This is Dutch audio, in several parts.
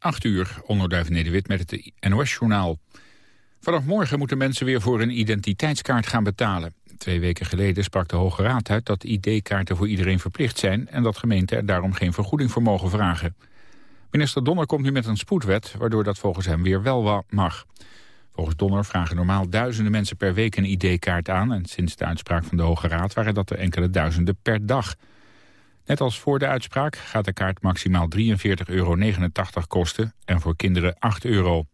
8 uur, onderduif Nederwit met het NOS-journaal. Vanaf morgen moeten mensen weer voor een identiteitskaart gaan betalen. Twee weken geleden sprak de Hoge Raad uit dat ID-kaarten voor iedereen verplicht zijn... en dat gemeenten er daarom geen vergoeding voor mogen vragen. Minister Donner komt nu met een spoedwet, waardoor dat volgens hem weer wel mag. Volgens Donner vragen normaal duizenden mensen per week een ID-kaart aan... en sinds de uitspraak van de Hoge Raad waren dat er enkele duizenden per dag... Net als voor de uitspraak gaat de kaart maximaal 43,89 euro kosten en voor kinderen 8 euro.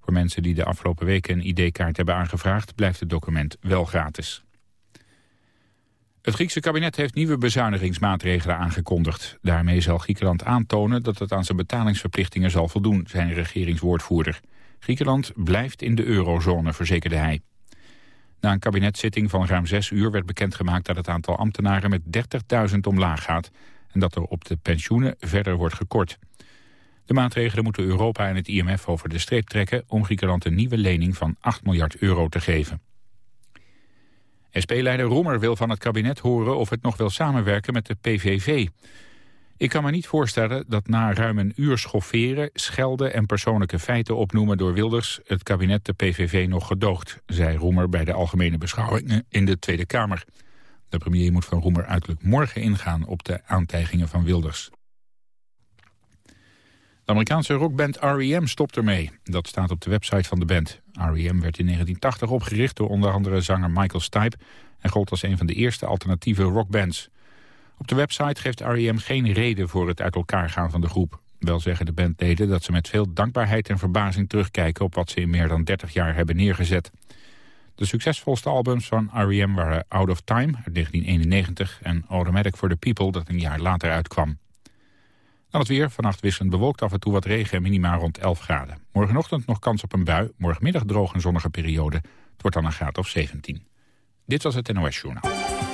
Voor mensen die de afgelopen weken een ID-kaart hebben aangevraagd blijft het document wel gratis. Het Griekse kabinet heeft nieuwe bezuinigingsmaatregelen aangekondigd. Daarmee zal Griekenland aantonen dat het aan zijn betalingsverplichtingen zal voldoen, zijn regeringswoordvoerder. Griekenland blijft in de eurozone, verzekerde hij. Na een kabinetszitting van ruim zes uur werd bekendgemaakt dat het aantal ambtenaren met 30.000 omlaag gaat en dat er op de pensioenen verder wordt gekort. De maatregelen moeten Europa en het IMF over de streep trekken om Griekenland een nieuwe lening van 8 miljard euro te geven. SP-leider Roemer wil van het kabinet horen of het nog wil samenwerken met de PVV. Ik kan me niet voorstellen dat na ruim een uur schofferen, schelden en persoonlijke feiten opnoemen door Wilders het kabinet de PVV nog gedoogt, zei Roemer bij de algemene beschouwingen in de Tweede Kamer. De premier moet van Roemer uiterlijk morgen ingaan op de aantijgingen van Wilders. De Amerikaanse rockband R.E.M. stopt ermee. Dat staat op de website van de band. R.E.M. werd in 1980 opgericht door onder andere zanger Michael Stipe... en gold als een van de eerste alternatieve rockbands. Op de website geeft R.E.M. geen reden voor het uit elkaar gaan van de groep. Wel zeggen de bandleden dat ze met veel dankbaarheid en verbazing terugkijken... op wat ze in meer dan 30 jaar hebben neergezet. De succesvolste albums van R.E.M. waren Out of Time uit 1991... en Automatic for the People dat een jaar later uitkwam. Dan het weer, vannacht wisselend bewolkt af en toe wat regen en minima rond 11 graden. Morgenochtend nog kans op een bui, morgenmiddag droog en zonnige periode. Het wordt dan een graad of 17. Dit was het NOS Journaal.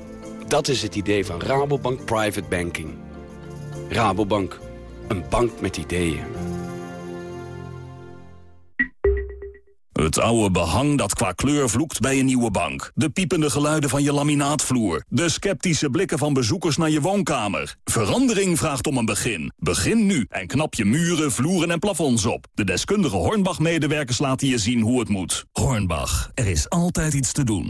Dat is het idee van Rabobank Private Banking. Rabobank, een bank met ideeën. Het oude behang dat qua kleur vloekt bij een nieuwe bank. De piepende geluiden van je laminaatvloer. De sceptische blikken van bezoekers naar je woonkamer. Verandering vraagt om een begin. Begin nu en knap je muren, vloeren en plafonds op. De deskundige Hornbach-medewerkers laten je zien hoe het moet. Hornbach, er is altijd iets te doen.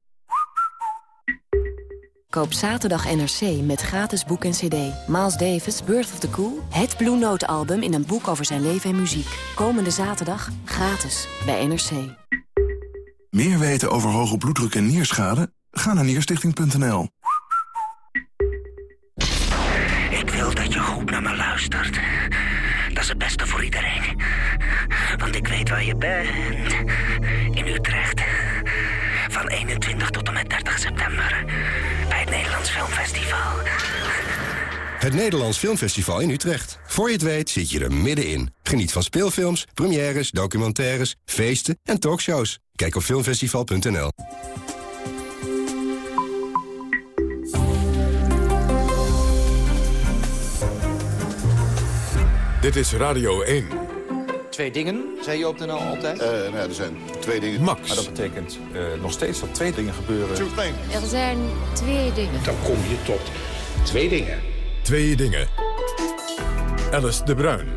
Koop zaterdag NRC met gratis boek en cd. Miles Davis, Birth of the Cool. Het Blue Note album in een boek over zijn leven en muziek. Komende zaterdag gratis bij NRC. Meer weten over hoge bloeddruk en nierschade? Ga naar nierstichting.nl. Ik wil dat je goed naar me luistert. Dat is het beste voor iedereen. Want ik weet waar je bent. In Utrecht. Van 21 tot en met 30 september. Nederlands Filmfestival. Het Nederlands Filmfestival in Utrecht. Voor je het weet zit je er middenin. Geniet van speelfilms, premières, documentaires, feesten en talkshows. Kijk op filmfestival.nl. Dit is Radio 1. Twee dingen, zei je op de NL altijd? Uh, nou, er zijn twee dingen. Max. Maar dat betekent uh, nog steeds dat twee dingen gebeuren. Er zijn twee dingen. Dan kom je tot twee dingen. Twee dingen. Alice de Bruin.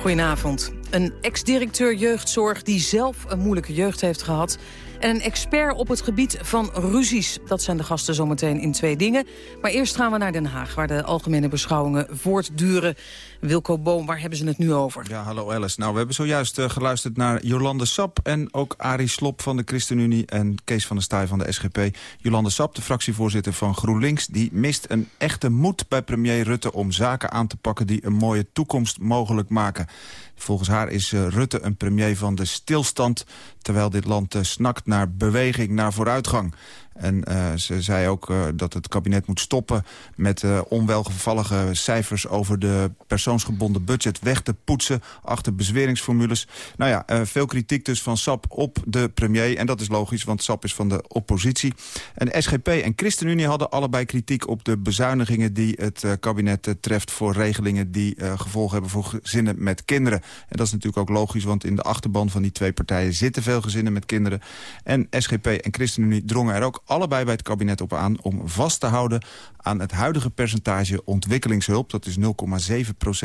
Goedenavond. Een ex-directeur jeugdzorg die zelf een moeilijke jeugd heeft gehad... En een expert op het gebied van ruzies. Dat zijn de gasten zometeen in twee dingen. Maar eerst gaan we naar Den Haag, waar de algemene beschouwingen voortduren. Wilco Boom, waar hebben ze het nu over? Ja, hallo Alice. Nou, we hebben zojuist uh, geluisterd naar Jolande Sap... en ook Arie Slop van de ChristenUnie en Kees van der Staaij van de SGP. Jolande Sap, de fractievoorzitter van GroenLinks... die mist een echte moed bij premier Rutte om zaken aan te pakken... die een mooie toekomst mogelijk maken. Volgens haar is uh, Rutte een premier van de stilstand... terwijl dit land uh, snakt naar beweging, naar vooruitgang. En uh, ze zei ook uh, dat het kabinet moet stoppen met uh, onwelgevallige cijfers over de persoonsgebonden budget weg te poetsen achter bezweringsformules. Nou ja, veel kritiek dus van SAP op de premier. En dat is logisch, want SAP is van de oppositie. En SGP en ChristenUnie hadden allebei kritiek op de bezuinigingen die het kabinet treft voor regelingen die gevolgen hebben voor gezinnen met kinderen. En dat is natuurlijk ook logisch, want in de achterban van die twee partijen zitten veel gezinnen met kinderen. En SGP en ChristenUnie drongen er ook allebei bij het kabinet op aan om vast te houden aan het huidige percentage ontwikkelingshulp. Dat is 0,7%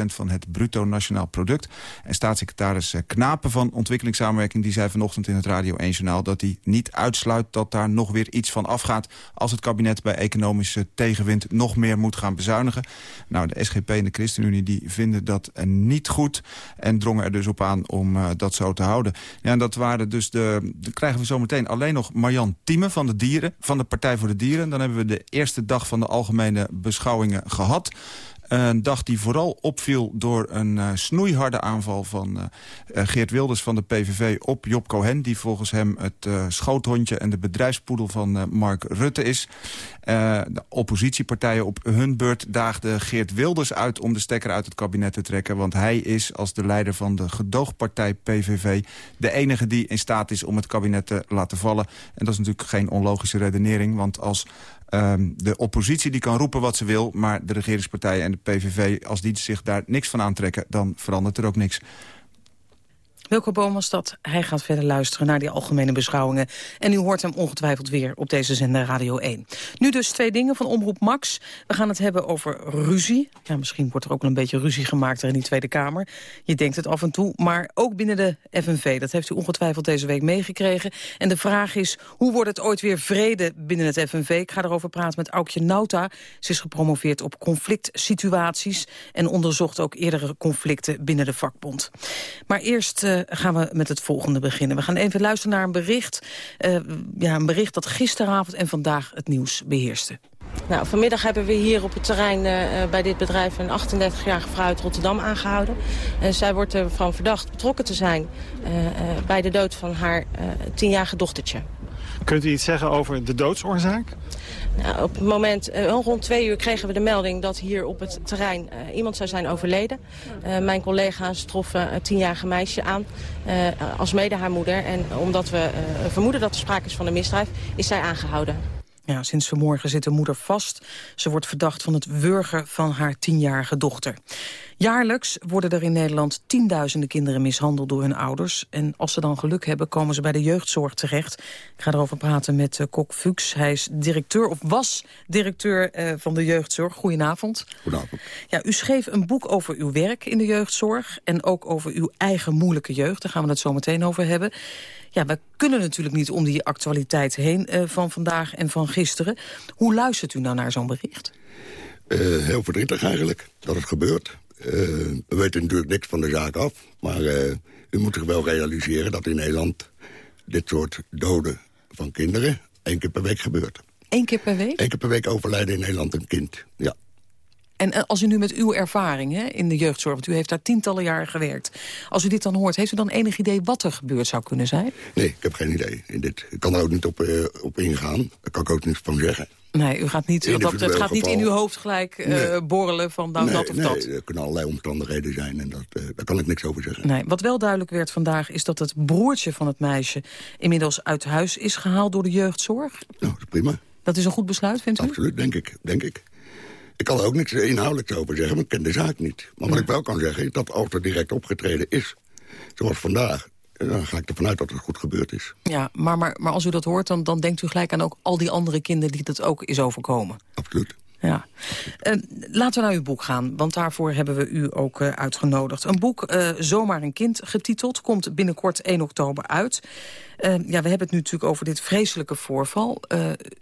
van het bruto nationaal product. En staatssecretaris eh, Knapen van ontwikkelingssamenwerking... die zei vanochtend in het Radio 1 Journaal dat hij niet uitsluit... dat daar nog weer iets van afgaat als het kabinet bij economische tegenwind... nog meer moet gaan bezuinigen. Nou, de SGP en de ChristenUnie die vinden dat niet goed... en drongen er dus op aan om uh, dat zo te houden. Ja, en dat waren dus de... Dan krijgen we zometeen alleen nog Marjan Thieme van de Dieren van de Partij voor de Dieren. Dan hebben we de eerste dag van de algemene beschouwingen gehad. Een dag die vooral opviel door een uh, snoeiharde aanval van uh, Geert Wilders van de PVV op Job Cohen. Die volgens hem het schoothondje en de bedrijfspoedel van Mark Rutte is. de oppositiepartijen op hun beurt daagden Geert Wilders uit om de stekker uit het kabinet te trekken. Want hij is als de leider van de gedoogpartij PVV de enige die in staat is om het kabinet te laten vallen. En dat is natuurlijk geen onlogische redenering. Want als Um, de oppositie die kan roepen wat ze wil... maar de regeringspartijen en de PVV, als die zich daar niks van aantrekken... dan verandert er ook niks. Wilco Boom was dat. Hij gaat verder luisteren naar die algemene beschouwingen. En u hoort hem ongetwijfeld weer op deze zender Radio 1. Nu dus twee dingen van Omroep Max. We gaan het hebben over ruzie. Ja, misschien wordt er ook wel een beetje ruzie gemaakt er in die Tweede Kamer. Je denkt het af en toe, maar ook binnen de FNV. Dat heeft u ongetwijfeld deze week meegekregen. En de vraag is, hoe wordt het ooit weer vrede binnen het FNV? Ik ga erover praten met Aukje Nauta. Ze is gepromoveerd op conflict situaties... en onderzocht ook eerdere conflicten binnen de vakbond. Maar eerst... Uh, gaan we met het volgende beginnen. We gaan even luisteren naar een bericht, uh, ja, een bericht dat gisteravond en vandaag het nieuws beheerste. Nou, vanmiddag hebben we hier op het terrein uh, bij dit bedrijf een 38-jarige vrouw uit Rotterdam aangehouden. En zij wordt ervan verdacht betrokken te zijn bij de dood van haar tienjarige dochtertje. Kunt u iets zeggen over de doodsoorzaak? Nou, op het moment, uh, rond twee uur kregen we de melding dat hier op het terrein uh, iemand zou zijn overleden. Uh, mijn collega's troffen een tienjarige meisje aan als mede haar moeder. En omdat we vermoeden dat er sprake is van een misdrijf, is zij aangehouden. Ja, sinds vanmorgen zit de moeder vast. Ze wordt verdacht van het wurgen van haar tienjarige dochter. Jaarlijks worden er in Nederland tienduizenden kinderen mishandeld door hun ouders. En als ze dan geluk hebben, komen ze bij de jeugdzorg terecht. Ik ga erover praten met uh, Kok Fuchs. Hij is directeur, of was directeur uh, van de jeugdzorg. Goedenavond. Goedenavond. Ja, u schreef een boek over uw werk in de jeugdzorg... en ook over uw eigen moeilijke jeugd. Daar gaan we het zo meteen over hebben. Ja, we kunnen natuurlijk niet om die actualiteit heen uh, van vandaag en van gisteren. Hoe luistert u nou naar zo'n bericht? heel verdrietig eigenlijk, dat het gebeurt. Uh, we weten natuurlijk niks van de zaak af. Maar u moet zich wel realiseren dat in Nederland... dit soort doden van kinderen één keer per week gebeurt. Eén keer per week? Eén keer per week overlijden in Nederland een kind, ja. En als u nu met uw ervaring hè, in de jeugdzorg... want u heeft daar tientallen jaren gewerkt... als u dit dan hoort, heeft u dan enig idee wat er gebeurd zou kunnen zijn? Nee, ik heb geen idee. Dit, ik kan er ook niet op, uh, op ingaan. Daar kan ik ook niets van zeggen. Nee, u gaat niet, dat, het gaat niet in uw hoofd gelijk uh, nee. borrelen van nou, nee, dat of nee, dat. er kunnen allerlei omstandigheden zijn en dat, uh, daar kan ik niks over zeggen. Nee, wat wel duidelijk werd vandaag is dat het broertje van het meisje... inmiddels uit huis is gehaald door de jeugdzorg. Nou, dat is prima. Dat is een goed besluit, vindt u? Absoluut, denk ik. Denk ik. Ik kan er ook niks inhoudelijks over zeggen, want ik ken de zaak niet. Maar wat ik wel kan zeggen, is dat als er direct opgetreden is... zoals vandaag, dan ga ik ervan uit dat het goed gebeurd is. Ja, maar, maar, maar als u dat hoort, dan, dan denkt u gelijk aan ook al die andere kinderen... die dat ook is overkomen. Absoluut. Ja. Uh, laten we naar uw boek gaan, want daarvoor hebben we u ook uh, uitgenodigd. Een boek, uh, Zomaar een kind getiteld, komt binnenkort 1 oktober uit. ja, we hebben het nu natuurlijk over dit vreselijke voorval.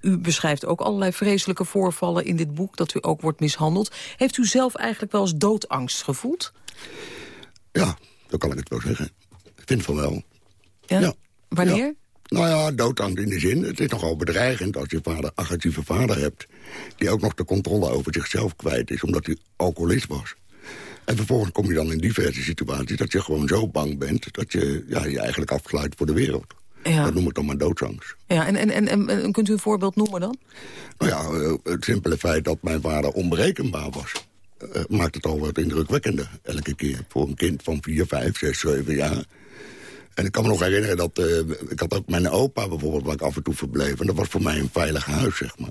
u beschrijft ook allerlei vreselijke voorvallen in dit boek... dat u ook wordt mishandeld. Heeft u zelf eigenlijk wel eens doodangst gevoeld? Ja, dat kan ik het wel zeggen. Ik vind van wel. Ja? ja. Wanneer? Ja. Nou ja, doodangst in de zin. Het is nogal bedreigend als je vader agressieve vader hebt... die ook nog de controle over zichzelf kwijt is, omdat hij alcoholist was. En vervolgens kom je dan in diverse situaties dat je gewoon zo bang bent... dat je ja, je eigenlijk afsluit voor de wereld. Ja. Dat noem ik dan maar doodsangst. Ja, en, en, en, en kunt u een voorbeeld noemen dan? Nou ja, eh, het simpele feit dat mijn vader onberekenbaar was... Uh, maakt het al wat indrukwekkender elke keer. Voor een kind van 4, 5, 6, 7 jaar en ik kan me nog herinneren dat... Uh, ik had ook mijn opa bijvoorbeeld, waar ik af en toe verbleef. En dat was voor mij een veilig huis, zeg maar.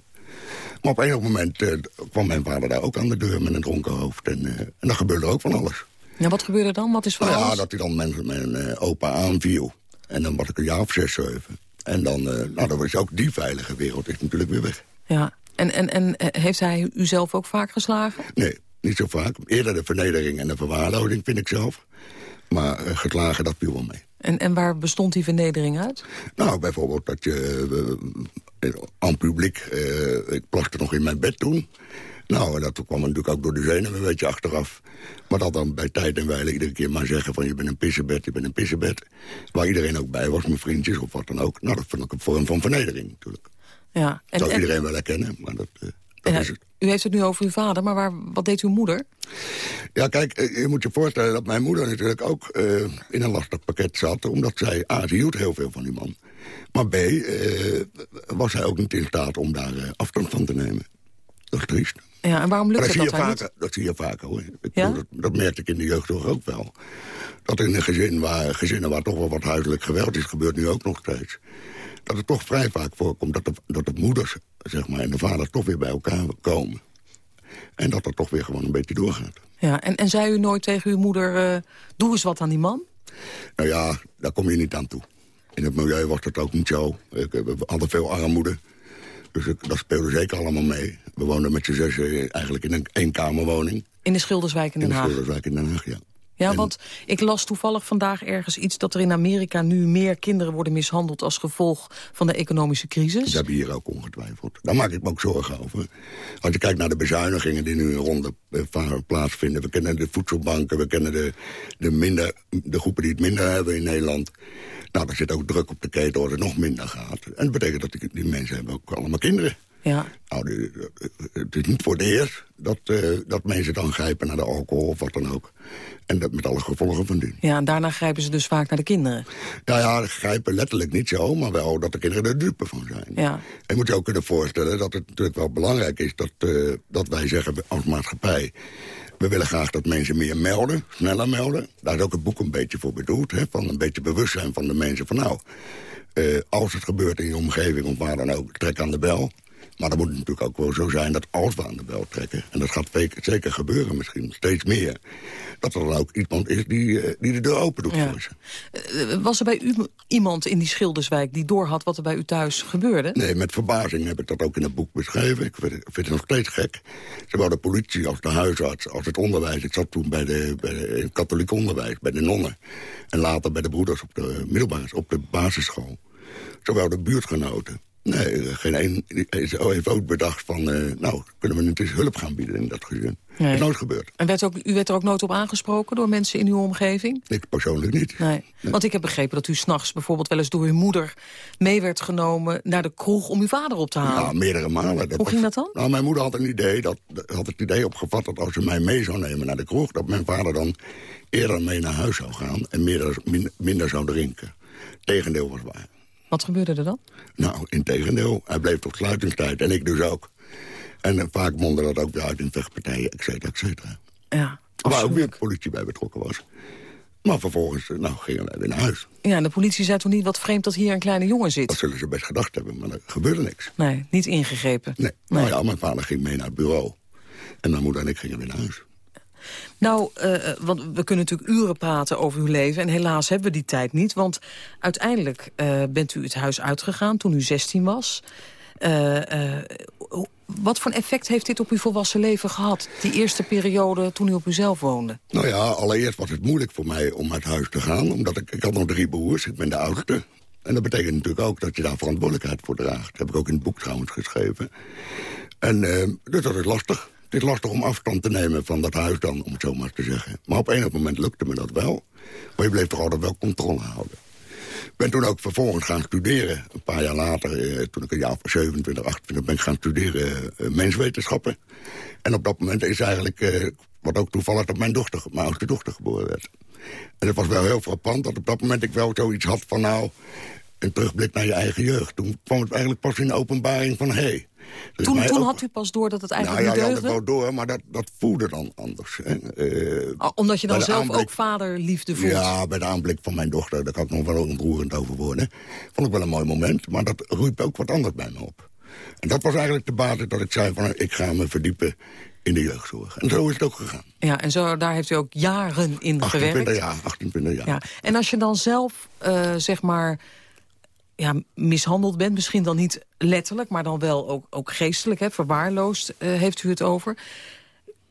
Maar op een moment uh, kwam mijn vader daar ook aan de deur met een dronken hoofd. En, uh, en dan gebeurde ook van alles. Ja, wat gebeurde dan? Wat is van nou, alles? Ja, dat hij dan mijn, mijn opa aanviel. En dan was ik een jaar of zes, zeven. En dan, nou, dan was ook die veilige wereld is natuurlijk weer weg. Ja, en, en, en heeft hij u zelf ook vaak geslagen? Nee, niet zo vaak. Eerder de vernedering en de verwaarlozing, vind ik zelf. Maar geslagen, dat viel wel mee. En, en waar bestond die vernedering uit? Nou, bijvoorbeeld dat je uh, aan publiek... Uh, ik plaste nog in mijn bed toen. Nou, en dat kwam natuurlijk ook door de zenuwen een beetje achteraf. Maar dat dan bij tijd en wijle iedere keer maar zeggen van... je bent een pissebed, je bent een pissebed. Waar iedereen ook bij was, mijn vriendjes of wat dan ook. Nou, dat vond ik een vorm van vernedering natuurlijk. Ja, en, Zou iedereen wel herkennen, maar dat... Uh, u heeft het nu over uw vader, maar waar, wat deed uw moeder? Ja, kijk, eh, je moet je voorstellen dat mijn moeder natuurlijk ook uh, in een lastig pakket zat... omdat zij, A, ze hield heel veel van die man. Maar B, uh, was hij ook niet in staat om daar afstand van te nemen. Dat is triest. Ja, en waarom lukt dat, dat, dat vaker, Dat zie je vaker, hoor. Ik ja? dat, dat merkte ik in de jeugd toch ook wel. Dat in een gezin waar, gezinnen waar toch wel wat huiselijk geweld is... gebeurt nu ook nog steeds dat het toch vrij vaak voorkomt dat de, dat de moeders zeg maar, en de vader toch weer bij elkaar komen. En dat dat toch weer gewoon een beetje doorgaat. Ja, en, en zei u nooit tegen uw moeder, uh, doe eens wat aan die man? Nou ja, daar kom je niet aan toe. In het milieu was dat ook niet zo. Ik, we hadden veel armoede. Dus ik, dat speelde zeker allemaal mee. We woonden met z'n zes eigenlijk in een eenkamerwoning. In de Schilderswijk in Den Haag? In de Schilderswijk in Den Haag, ja. Ja, want ik las toevallig vandaag ergens iets... dat er in Amerika nu meer kinderen worden mishandeld... als gevolg van de economische crisis. Dat heb je hier ook ongetwijfeld. Daar maak ik me ook zorgen over. Als je kijkt naar de bezuinigingen die nu in ronde eh, plaatsvinden... we kennen de voedselbanken, we kennen de, de, minder, de groepen die het minder hebben in Nederland... Nou, er zit ook druk op de keten als het nog minder gaat. En dat betekent dat die, die mensen hebben ook allemaal kinderen. Ja. Nou, het is niet voor de eerst dat, uh, dat mensen dan grijpen naar de alcohol of wat dan ook. En dat met alle gevolgen van dien. Ja, en daarna grijpen ze dus vaak naar de kinderen. Nou ja, grijpen letterlijk niet zo, maar wel dat de kinderen er dupe van zijn. Ja. En moet je ook kunnen voorstellen dat het natuurlijk wel belangrijk is... dat, uh, dat wij zeggen als maatschappij... We willen graag dat mensen meer melden, sneller melden. Daar is ook het boek een beetje voor bedoeld. Hè, van een beetje bewustzijn van de mensen. Van nou, uh, als het gebeurt in je omgeving of waar dan ook, trek aan de bel. Maar dan moet het natuurlijk ook wel zo zijn dat als we aan de bel trekken... en dat gaat zeker gebeuren misschien, steeds meer... dat er dan ook iemand is die, eh, die de deur open doet voor ze. Eh, was er bij u iemand in die Schilderswijk die doorhad wat er bij u thuis gebeurde? Nee, met verbazing heb ik dat ook in het boek beschreven. Ik vind, vind het nog steeds gek. Zowel de politie als de huisarts als het onderwijs. Ik zat toen bij, de, bij het katholiek onderwijs, bij de nonnen. En later bij de broeders op de middelbare, op de basisschool. Zowel de buurtgenoten Nee, geen één heeft ook bedacht van... Uh, nou, kunnen we niet eens hulp gaan bieden in dat gezin. Nee. Dat is nooit gebeurd. En werd ook, u werd er ook nooit op aangesproken door mensen in uw omgeving? Ik persoonlijk niet. Nee. Want ik heb begrepen dat u s'nachts bijvoorbeeld wel eens door uw moeder... mee werd genomen naar de kroeg om uw vader op te halen. Ja, meerdere malen. Dat Hoe ging dat dan? Nou, mijn moeder had een idee, dat, had het idee opgevat dat als ze mij mee zou nemen naar de kroeg... dat mijn vader dan eerder mee naar huis zou gaan en minder, minder zou drinken. Tegendeel was waar. Wat gebeurde er dan? Nou, in tegendeel. Hij bleef tot sluitingstijd. En ik dus ook. En uh, vaak mondde dat ook weer uit in vechtpartijen, et cetera, et cetera. Ja, Waar ook weer de politie bij betrokken was. Maar vervolgens uh, nou, gingen wij weer naar huis. Ja, en de politie zei toen niet wat vreemd dat hier een kleine jongen zit? Dat zullen ze best gedacht hebben, maar er gebeurde niks. Nee, niet ingegrepen? Nee. Nou ja, mijn vader ging mee naar het bureau. En mijn moeder en ik gingen weer naar huis. Nou, uh, want we kunnen natuurlijk uren praten over uw leven... en helaas hebben we die tijd niet, want uiteindelijk uh, bent u het huis uitgegaan toen u 16 was. Wat voor effect heeft dit op uw volwassen leven gehad? Die eerste periode toen u op uzelf woonde? Nou ja, allereerst was het moeilijk voor mij om uit huis te gaan. Omdat ik, ik had nog drie broers, ik ben de oudste. En dat betekent natuurlijk ook dat je daar verantwoordelijkheid voor draagt. Dat heb ik ook in het boek trouwens geschreven. En dus dat is lastig. Het is lastig om afstand te nemen van dat huis dan, om het zo maar te zeggen. Maar op enig moment lukte me dat wel. Maar je bleef toch altijd wel controle houden. Ik ben toen ook vervolgens gaan studeren. Een paar jaar later, eh, toen ik een jaar of 27, 28 ben gaan studeren eh, menswetenschappen. En op dat moment is eigenlijk, eh, wat ook toevallig, dat mijn dochter, mijn oudste dochter geboren werd. En het was wel heel frappant dat op dat moment ik wel zoiets had van nou... een terugblik naar je eigen jeugd. Toen kwam het eigenlijk pas in de openbaring van... hé, hey, dus toen, toen had u pas door dat het eigenlijk nou, ja, niet deugde? Ja, wel door, maar dat, dat voelde dan anders. Hè. Uh, omdat je dan zelf aanblik, ook vaderliefde voelt? Ja, bij de aanblik van mijn dochter, daar kan ik nog wel ontroerend over worden. Vond ik wel een mooi moment, maar dat roept ook wat anders bij me op. En dat was eigenlijk de basis dat ik zei van ik ga me verdiepen in de jeugdzorg. En zo is het ook gegaan. Ja, en zo, daar heeft u ook jaren in 28 gewerkt. Jaar, 28 jaar. Ja. En als je dan zelf, uh, zeg maar ja, mishandeld bent. Misschien dan niet letterlijk, maar dan wel ook, ook geestelijk, hè, verwaarloosd uh, heeft u het over.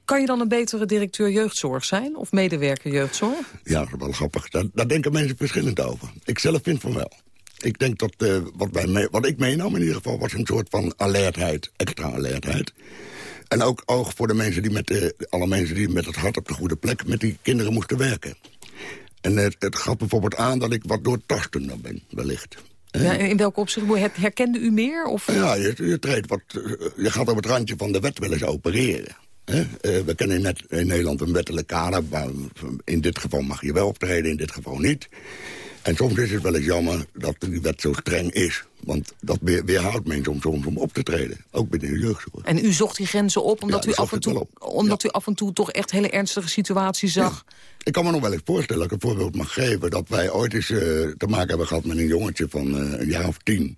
Kan je dan een betere directeur jeugdzorg zijn? Of medewerker jeugdzorg? Ja, dat is wel grappig. Daar, daar denken mensen verschillend over. Ik zelf vind van wel. Ik denk dat uh, wat, bij wat ik meenam in ieder geval... was een soort van alertheid, extra alertheid. En ook oog voor de mensen die met de, alle mensen die met het hart op de goede plek... met die kinderen moesten werken. En het, het gaf bijvoorbeeld aan dat ik wat doortastender ben, wellicht. Ja, in welke opzicht? Herkende u meer? Of? Ja, je, je, treedt wat, je gaat op het randje van de wet wel eens opereren. Uh, we kennen net in Nederland een wettelijk kader. Maar in dit geval mag je wel optreden, in dit geval niet. En soms is het wel eens jammer dat die wet zo streng is. Want dat weerhoudt mensen soms om op te treden. Ook binnen de jeugdzorg. En u zocht die grenzen op omdat, u, af en toe, omdat u af en toe toch echt hele ernstige situaties zag? Ik kan me nog wel eens voorstellen, dat ik een voorbeeld mag geven... dat wij ooit eens uh, te maken hebben gehad met een jongetje van uh, een jaar of tien...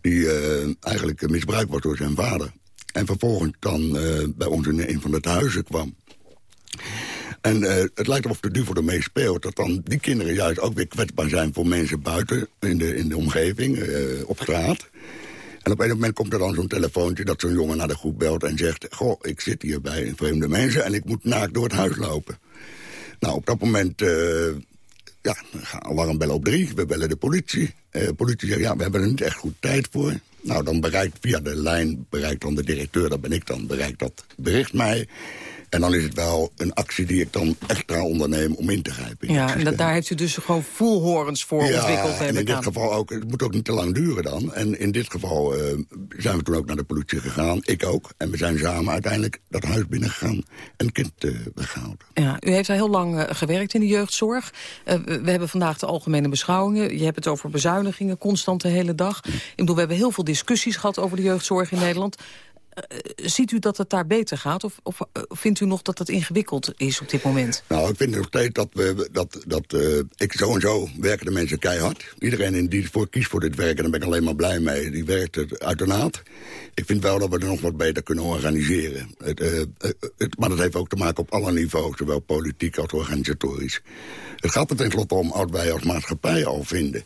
die uh, eigenlijk misbruikt was door zijn vader. En vervolgens dan bij ons in een van de huizen kwam. En het lijkt of de duivel ermee speelt... dat dan die kinderen juist ook weer kwetsbaar zijn voor mensen buiten... in de, in de omgeving, op straat. En op een moment komt er dan zo'n telefoontje... dat zo'n jongen naar de groep belt en zegt... goh, ik zit hier bij vreemde mensen... en ik moet naakt door het huis lopen. Nou, op dat moment... Uh, ja, alarmbellen op drie. We bellen de politie. De politie zegt, ja, we hebben er niet echt goed tijd voor. Nou, dan bereikt via de lijn, bereikt dan de directeur, dat ben ik dan, bereikt dat bericht mij. En dan is het wel een actie die ik dan extra onderneem om in te grijpen. Ja, en dat, daar heeft u dus gewoon voelhorens voor ja, ontwikkeld. en in dit geval ook, het moet ook niet te lang duren dan. En in dit geval uh, zijn we toen ook naar de politie gegaan, ik ook. En we zijn samen uiteindelijk dat huis binnengegaan en kind uh, weggehaald. Ja, u heeft al heel lang uh, gewerkt in de jeugdzorg. we hebben vandaag de algemene beschouwingen. Je hebt het over bezuinigingen, constant de hele dag. Ik bedoel, we hebben heel veel discussies gehad over de jeugdzorg in Nederland. Uh, ziet u dat het daar beter gaat? Of, of uh, vindt u nog dat het ingewikkeld is op dit moment? Nou, ik vind nog steeds dat, we, dat, dat uh, ik zo en zo werken de mensen keihard. Iedereen die voor kiest voor dit werk, en daar ben ik alleen maar blij mee, die werkt het uiteraard. Ik vind wel dat we er nog wat beter kunnen organiseren. Het, het, maar dat heeft ook te maken op alle niveaus, zowel politiek als organisatorisch. Het gaat er tenslotte om wat wij als maatschappij al vinden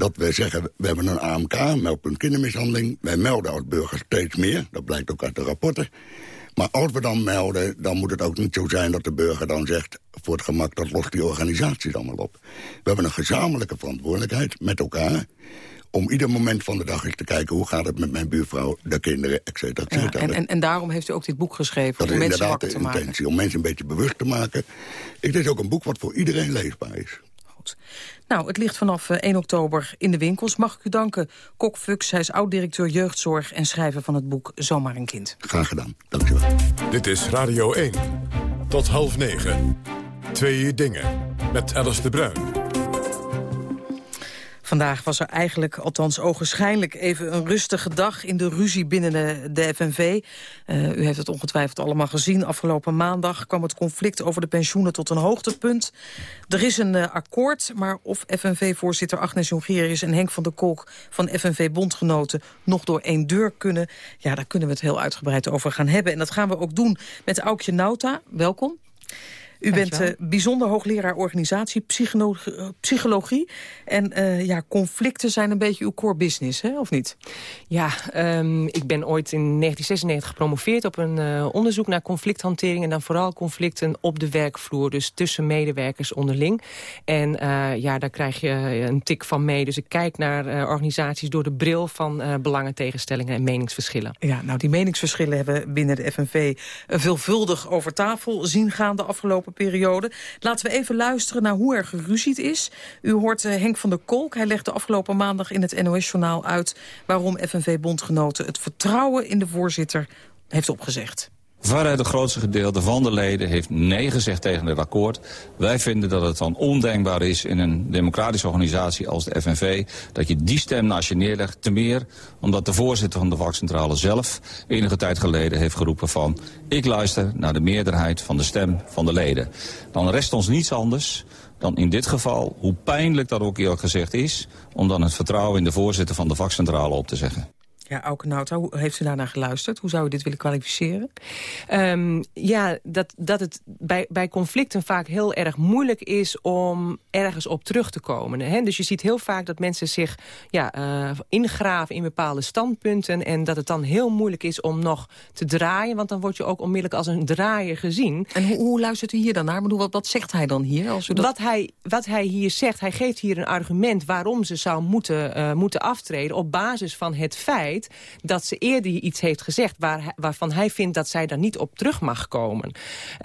dat we zeggen, we hebben een AMK, meldpunt kindermishandeling. Wij melden als burgers steeds meer, dat blijkt ook uit de rapporten. Maar als we dan melden, dan moet het ook niet zo zijn dat de burger dan zegt... voor het gemak, dat lost die organisatie dan wel op. We hebben een gezamenlijke verantwoordelijkheid met elkaar om ieder moment van de dag eens te kijken... hoe gaat het met mijn buurvrouw, de kinderen, et cetera, et cetera. Ja, en, en, en, daarom heeft u ook dit boek geschreven, om mensen wakker te maken. intentie, om mensen een beetje bewust te maken. Ik dit is ook een boek wat voor iedereen leesbaar is. Nou, het ligt vanaf 1 eh, oktober in de winkels. Mag ik u danken, Kok Fux. Hij is oud-directeur jeugdzorg en schrijver van het boek Zomaar een kind. Graag gedaan, dankjewel. Dit is Radio 1. Tot half negen. Twee dingen. Met Alice de Bruin. Vandaag was er eigenlijk, althans ogenschijnlijk, even een rustige dag in de ruzie binnen de, FNV. Uh, u heeft het ongetwijfeld allemaal gezien. Afgelopen maandag kwam het conflict over de pensioenen tot een hoogtepunt. Er is een uh, akkoord, maar of FNV-voorzitter Agnes Jongerius en Henk van der Kolk van FNV-bondgenoten nog door één deur kunnen, ja, daar kunnen we het heel uitgebreid over gaan hebben. En dat gaan we ook doen met Aukje Nauta. Welkom. U bent uh, bijzonder hoogleraar organisatiepsychologie. En uh, ja, conflicten zijn een beetje uw core business, hè? of niet? Ja, um, ik ben ooit in 1996 gepromoveerd op een uh, onderzoek naar conflicthantering... en dan vooral conflicten op de werkvloer, dus tussen medewerkers onderling. En ja, daar krijg je een tik van mee. Dus ik kijk naar organisaties door de bril van belangentegenstellingen en meningsverschillen. Ja, nou die meningsverschillen hebben binnen de FNV veelvuldig over tafel zien gaan de afgelopen periode. Laten we even luisteren naar hoe er geruzied is. U hoort uh, Henk van der Kolk. Hij legde afgelopen maandag in het NOS-journaal uit... waarom FNV-bondgenoten het vertrouwen in de voorzitter heeft opgezegd. Veruit het grootste gedeelte van de leden heeft nee gezegd tegen het akkoord. Wij vinden dat het dan ondenkbaar is in een democratische organisatie als de FNV... dat je die stem naast je neerlegt. Te meer omdat de voorzitter van de vakcentrale zelf enige tijd geleden heeft geroepen van... ik luister naar de meerderheid van de stem van de leden. Dan rest ons niets anders dan in dit geval, hoe pijnlijk dat ook eerlijk gezegd is... om dan het vertrouwen in de voorzitter van de vakcentrale op te zeggen. Ja, Auke Nauta, hoe heeft u daarnaar geluisterd? Hoe zou u dit willen kwalificeren? Um, ja, dat, dat het bij, bij conflicten vaak heel erg moeilijk is om ergens op terug te komen. Hè? Dus je ziet heel vaak dat mensen zich ja, uh, ingraven in bepaalde standpunten... en dat het dan heel moeilijk is om nog te draaien... want dan word je ook onmiddellijk als een draaier gezien. En hoe, hoe luistert u hier dan naar? Bedoel, wat, wat zegt hij dan hier? Als u dat... wat, hij, wat hij hier zegt, hij geeft hier een argument... waarom ze zou moeten, uh, moeten aftreden op basis van het feit dat ze eerder iets heeft gezegd... Waar, waarvan hij vindt dat zij daar niet op terug mag komen.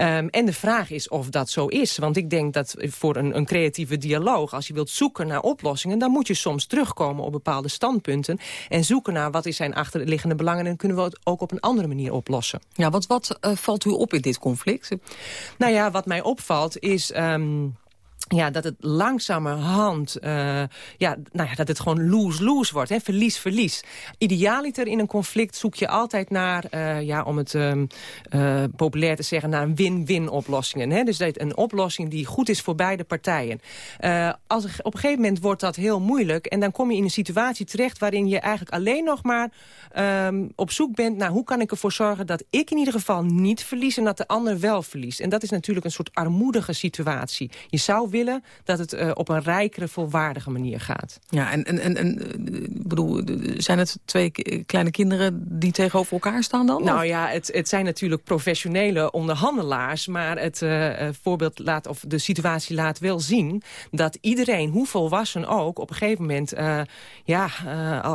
Um, en de vraag is of dat zo is. Want ik denk dat voor een, een creatieve dialoog... als je wilt zoeken naar oplossingen... dan moet je soms terugkomen op bepaalde standpunten... en zoeken naar wat is zijn achterliggende belangen... en kunnen we het ook op een andere manier oplossen. Ja, wat, wat uh, valt u op in dit conflict? Nou ja, wat mij opvalt is... Um, ja, dat het langzamerhand, uh, ja, nou ja, dat het gewoon lose-lose wordt. Hè? Verlies, verlies. Idealiter in een conflict zoek je altijd naar, uh, ja, om het um, populair te zeggen, naar win-win oplossingen. Hè? Dus dat een oplossing die goed is voor beide partijen. als op een gegeven moment wordt dat heel moeilijk en dan kom je in een situatie terecht waarin je eigenlijk alleen nog maar um, op zoek bent naar hoe kan ik ervoor zorgen dat ik in ieder geval niet verlies en dat de ander wel verliest. En dat is natuurlijk een soort armoedige situatie. Je zou willen dat het uh, op een rijkere, volwaardige manier gaat. Ja, en, en, en, en bedoel, zijn het twee kleine kinderen die tegenover elkaar staan dan? Nou of? ja, het, het zijn natuurlijk professionele onderhandelaars, maar het uh, voorbeeld laat, of de situatie laat wel zien dat iedereen, hoe volwassen ook, op een gegeven moment, uh, ja,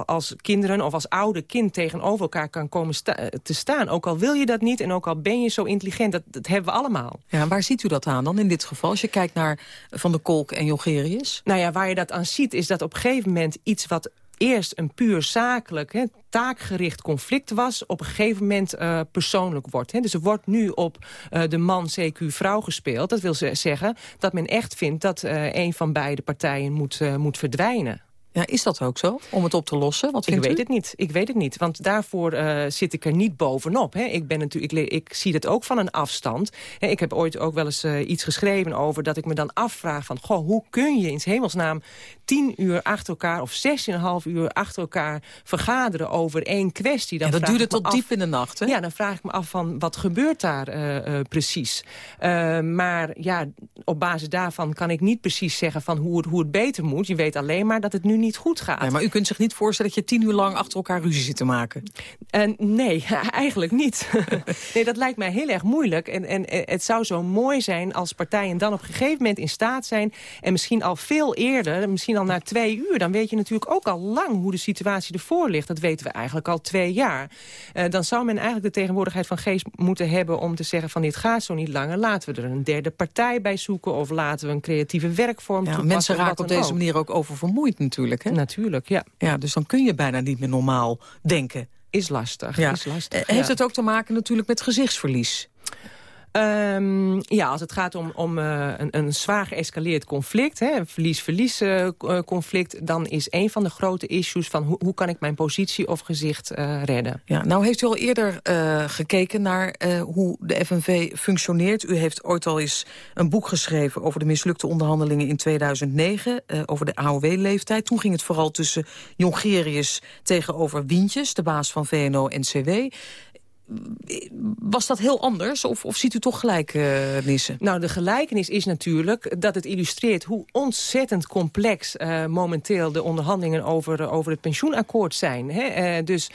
als kinderen of als oude kind tegenover elkaar kan komen sta te staan. Ook al wil je dat niet en ook al ben je zo intelligent, dat, dat hebben we allemaal. Ja, waar ziet u dat aan dan in dit geval? Als je kijkt naar van de Kolk en Jongerius? Nou ja, waar je dat aan ziet is dat op een gegeven moment iets wat eerst een puur zakelijk, taakgericht conflict was... op een gegeven moment uh, persoonlijk wordt. Dus er wordt nu op uh, de man CQ vrouw gespeeld. Dat wil zeggen dat men echt vindt dat uh, een van beide partijen moet, moet verdwijnen. Ja, is dat ook zo, om het op te lossen? Wat ik weet u? het niet. Ik weet het niet, want daarvoor uh, zit ik er niet bovenop. Hè. Ik, ben natuurlijk, ik, ik, zie het ook van een afstand. Hè. Ik heb ooit ook wel eens uh, iets geschreven over dat ik me dan afvraag van... goh, hoe kun je in hemelsnaam tien uur achter elkaar of zes en een half uur achter elkaar vergaderen over één kwestie? Dan ja, dat duurde tot af, diep in de nacht, hè? Ja, dan vraag ik me af van wat gebeurt daar uh, precies? maar ja, op basis daarvan kan ik niet precies zeggen van hoe het, hoe het beter moet. Je weet alleen maar dat het nu niet goed gaat. Nee, maar u kunt zich niet voorstellen dat je tien uur lang achter elkaar ruzie zit te maken? Nee, eigenlijk niet. nee, dat lijkt mij heel erg moeilijk. En, en het zou zo mooi zijn als partijen dan op een gegeven moment in staat zijn... en misschien al veel eerder, misschien al na twee uur... dan weet je natuurlijk ook al lang hoe de situatie ervoor ligt. Dat weten we eigenlijk al twee jaar. Uh, dan zou men eigenlijk de tegenwoordigheid van geest moeten hebben... om te zeggen van dit gaat zo niet langer. Laten we er een derde partij bij zoeken... of laten we een creatieve werkvorm ja, Mensen raken op deze ook. manier ook oververmoeid natuurlijk. Hè? Natuurlijk, ja. Ja, dus dan kun je bijna niet meer normaal denken. Is lastig, ja. is lastig. Heeft ja. het ook te maken natuurlijk met gezichtsverlies? Um, ja, als het gaat om, om uh, een, een zwaar geëscaleerd conflict, verlies-verlies uh, conflict, dan is een van de grote issues van hoe, hoe kan ik mijn positie of gezicht uh, redden. Ja, nou heeft u al eerder gekeken naar hoe de FNV functioneert. U heeft ooit al eens een boek geschreven over de mislukte onderhandelingen in 2009, over de AOW-leeftijd. Toen ging het vooral tussen Jongerius tegenover Wientjes, de baas van VNO-NCW. Was dat heel anders? Of, of ziet u toch gelijkenissen? Nou, de gelijkenis is natuurlijk dat het illustreert... hoe ontzettend complex uh, momenteel de onderhandelingen over, over het pensioenakkoord zijn. Hè? Uh, dus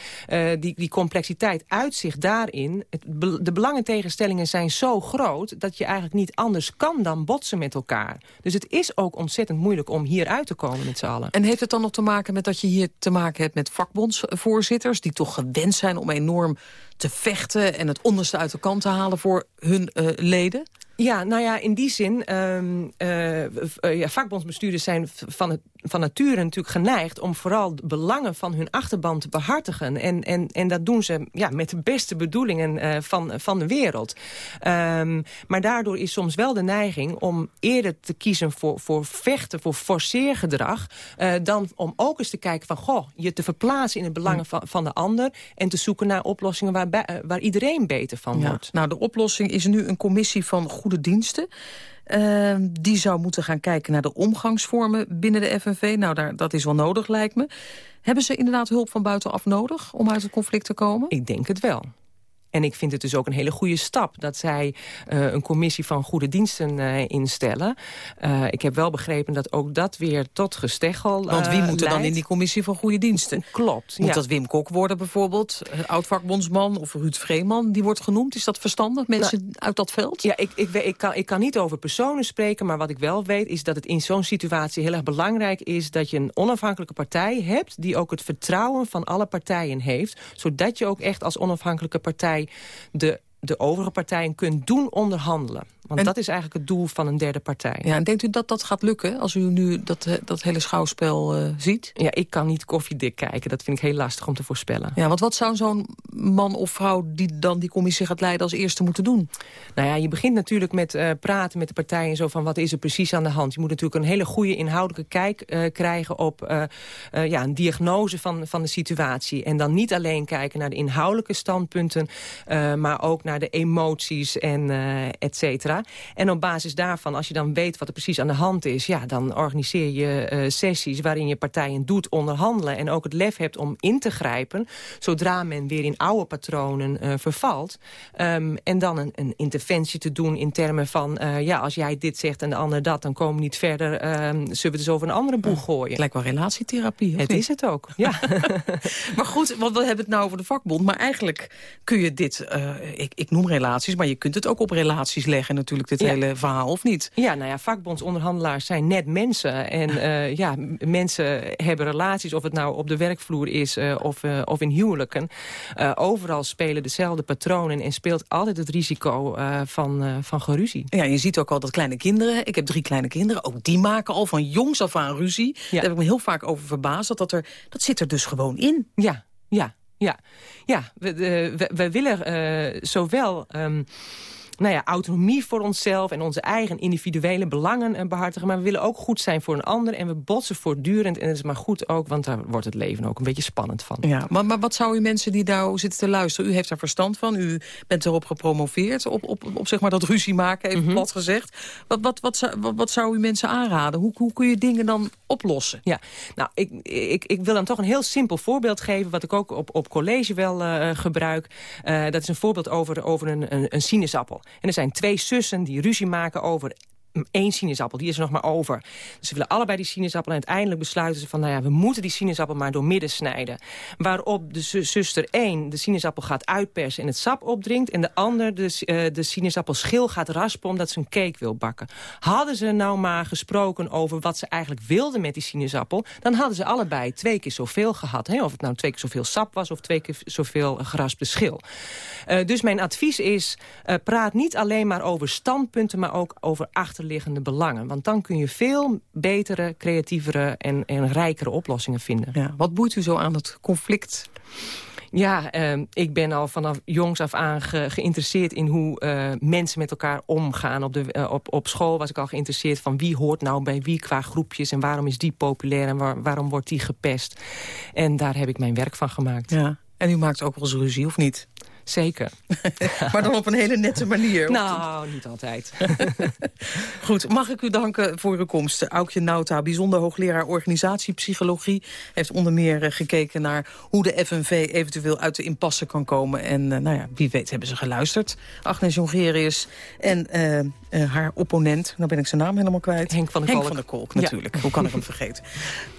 die, die complexiteit uitzicht daarin. Het, de belangentegenstellingen zijn zo groot... dat je eigenlijk niet anders kan dan botsen met elkaar. Dus het is ook ontzettend moeilijk om hier uit te komen met z'n allen. En heeft het dan nog te maken met dat je hier te maken hebt met vakbondsvoorzitters... die toch gewend zijn om enorm te vechten en het onderste uit de kant te halen voor hun uh, leden? Ja, nou ja, in die zin, um, uh, uh, ja, vakbondsbestuurders zijn van, het, van nature natuurlijk geneigd... om vooral de belangen van hun achterban te behartigen. En, en, en dat doen ze ja, met de beste bedoelingen uh, van, van de wereld. Um, maar daardoor is soms wel de neiging om eerder te kiezen voor, voor vechten, voor forceergedrag... dan om ook eens te kijken van, goh, je te verplaatsen in de belangen van, van de ander... en te zoeken naar oplossingen waar, waar iedereen beter van ja. wordt. Nou, de oplossing is nu een commissie van goede diensten. Uh, die zou moeten gaan kijken naar de omgangsvormen binnen de FNV. Nou, daar, dat is wel nodig, lijkt me. Hebben ze inderdaad hulp van buitenaf nodig om uit het conflict te komen? Ik denk het wel. En ik vind het dus ook een hele goede stap dat zij uh, een commissie van goede diensten uh, instellen. Uh, ik heb wel begrepen dat ook dat weer tot gesteggel Want wie moet er dan in die commissie van goede diensten? Klopt. Moet ja. dat Wim Kok worden bijvoorbeeld? Oud-vakbondsman of Ruud Vreeman, die wordt genoemd. Is dat verstandig, mensen nou, uit dat veld? Ja, ik, ik, ik, kan, ik kan niet over personen spreken, maar wat ik wel weet... is dat het in zo'n situatie heel erg belangrijk is... dat je een onafhankelijke partij hebt... die ook het vertrouwen van alle partijen heeft. Zodat je ook echt als onafhankelijke partij de, de overige partijen kunt doen onderhandelen. Want en, dat is eigenlijk het doel van een derde partij. Ja, en denkt u dat dat gaat lukken als u nu dat, dat hele schouwspel uh, ziet? Ja, ik kan niet koffiedik kijken. Dat vind ik heel lastig om te voorspellen. Ja, want wat zou zo'n man of vrouw die dan die commissie gaat leiden als eerste moeten doen? Nou ja, je begint natuurlijk met uh, praten met de partijen zo van wat is er precies aan de hand. Je moet natuurlijk een hele goede inhoudelijke kijk uh, krijgen op ja, een diagnose van, van de situatie. En dan niet alleen kijken naar de inhoudelijke standpunten, maar ook naar de emoties en et cetera. En op basis daarvan, als je dan weet wat er precies aan de hand is... ja, dan organiseer je uh, sessies waarin je partijen doet onderhandelen... en ook het lef hebt om in te grijpen... zodra men weer in oude patronen uh, vervalt. Um, en dan een, een, interventie te doen in termen van... Uh, ja, als jij dit zegt en de ander dat, dan komen we niet verder. Um, zullen we het dus over een andere boeg gooien? Het lijkt wel relatietherapie. Het niet? is het ook, ja. maar goed, want we hebben het nou over de vakbond. Maar eigenlijk kun je dit, ik, ik noem relaties... maar je kunt het ook op relaties leggen natuurlijk, dit ja. hele verhaal, of niet? Ja, nou ja, vakbondsonderhandelaars zijn net mensen. En uh, ja, mensen hebben relaties, of het nou op de werkvloer is uh, of, uh, of in huwelijken. overal spelen dezelfde patronen en speelt altijd het risico van, van geruzie. Ja, je ziet ook al dat kleine kinderen, ik heb drie kleine kinderen, ook die maken al van jongs af aan ruzie. Ja. Daar heb ik me heel vaak over verbaasd, dat, dat, er, dat zit er dus gewoon in. Ja, ja. Ja, ja we, we, we willen uh, zowel... Um, nou ja, autonomie voor onszelf en onze eigen individuele belangen behartigen. Maar we willen ook goed zijn voor een ander en we botsen voortdurend. En dat is maar goed ook, want daar wordt het leven ook een beetje spannend van. Ja, maar, maar wat zou u mensen die daar zitten te luisteren... u heeft daar verstand van, u bent erop gepromoveerd... op, op, op zeg maar dat ruzie maken, even mm -hmm. plat gezegd. Wat, wat, wat, wat, wat zou u mensen aanraden? Hoe, hoe kun je dingen dan oplossen? Ja, nou, ik, ik, ik wil dan toch een heel simpel voorbeeld geven... wat ik ook op, op college wel uh, gebruik. Uh, dat is een voorbeeld over, over een, een, een sinaasappel. En er zijn twee zussen die ruzie maken over één sinaasappel, die is er nog maar over. Dus ze willen allebei die sinaasappel en uiteindelijk besluiten ze van... nou ja, we moeten die sinaasappel maar door midden snijden. Waarop de zuster 1 de sinaasappel gaat uitpersen en het sap opdringt... en de ander de, uh, de sinaasappelschil gaat raspen omdat ze een cake wil bakken. Hadden ze nou maar gesproken over wat ze eigenlijk wilden met die sinaasappel... dan hadden ze allebei twee keer zoveel gehad. Hè? Of het nou twee keer zoveel sap was of twee keer zoveel geraspte schil. Uh, dus mijn advies is, uh, praat niet alleen maar over standpunten... maar ook over achter liggende belangen. Want dan kun je veel betere, creatievere en, en rijkere oplossingen vinden. Ja, wat boeit u zo aan het conflict? Ja, uh, ik ben al vanaf jongs af aan ge geïnteresseerd in hoe uh, mensen met elkaar omgaan. Op, de, uh, op, op school was ik al geïnteresseerd van wie hoort nou bij wie qua groepjes... en waarom is die populair en waar, waarom wordt die gepest. En daar heb ik mijn werk van gemaakt. Ja. En u maakt ook wel eens ruzie, of niet? Zeker. maar dan op een hele nette manier. Nou, niet altijd. Goed, mag ik u danken voor uw komst. Aukje Nauta, bijzonder hoogleraar organisatiepsychologie... heeft onder meer eh, gekeken naar hoe de FNV eventueel uit de impasse kan komen. En uh, nou ja, wie weet hebben ze geluisterd. Agnes Jongerius en uh, haar opponent, nou ben ik zijn naam helemaal kwijt. Henk van der Henk Kolk. van der Kolk, natuurlijk. Hoe kan ik hem vergeten?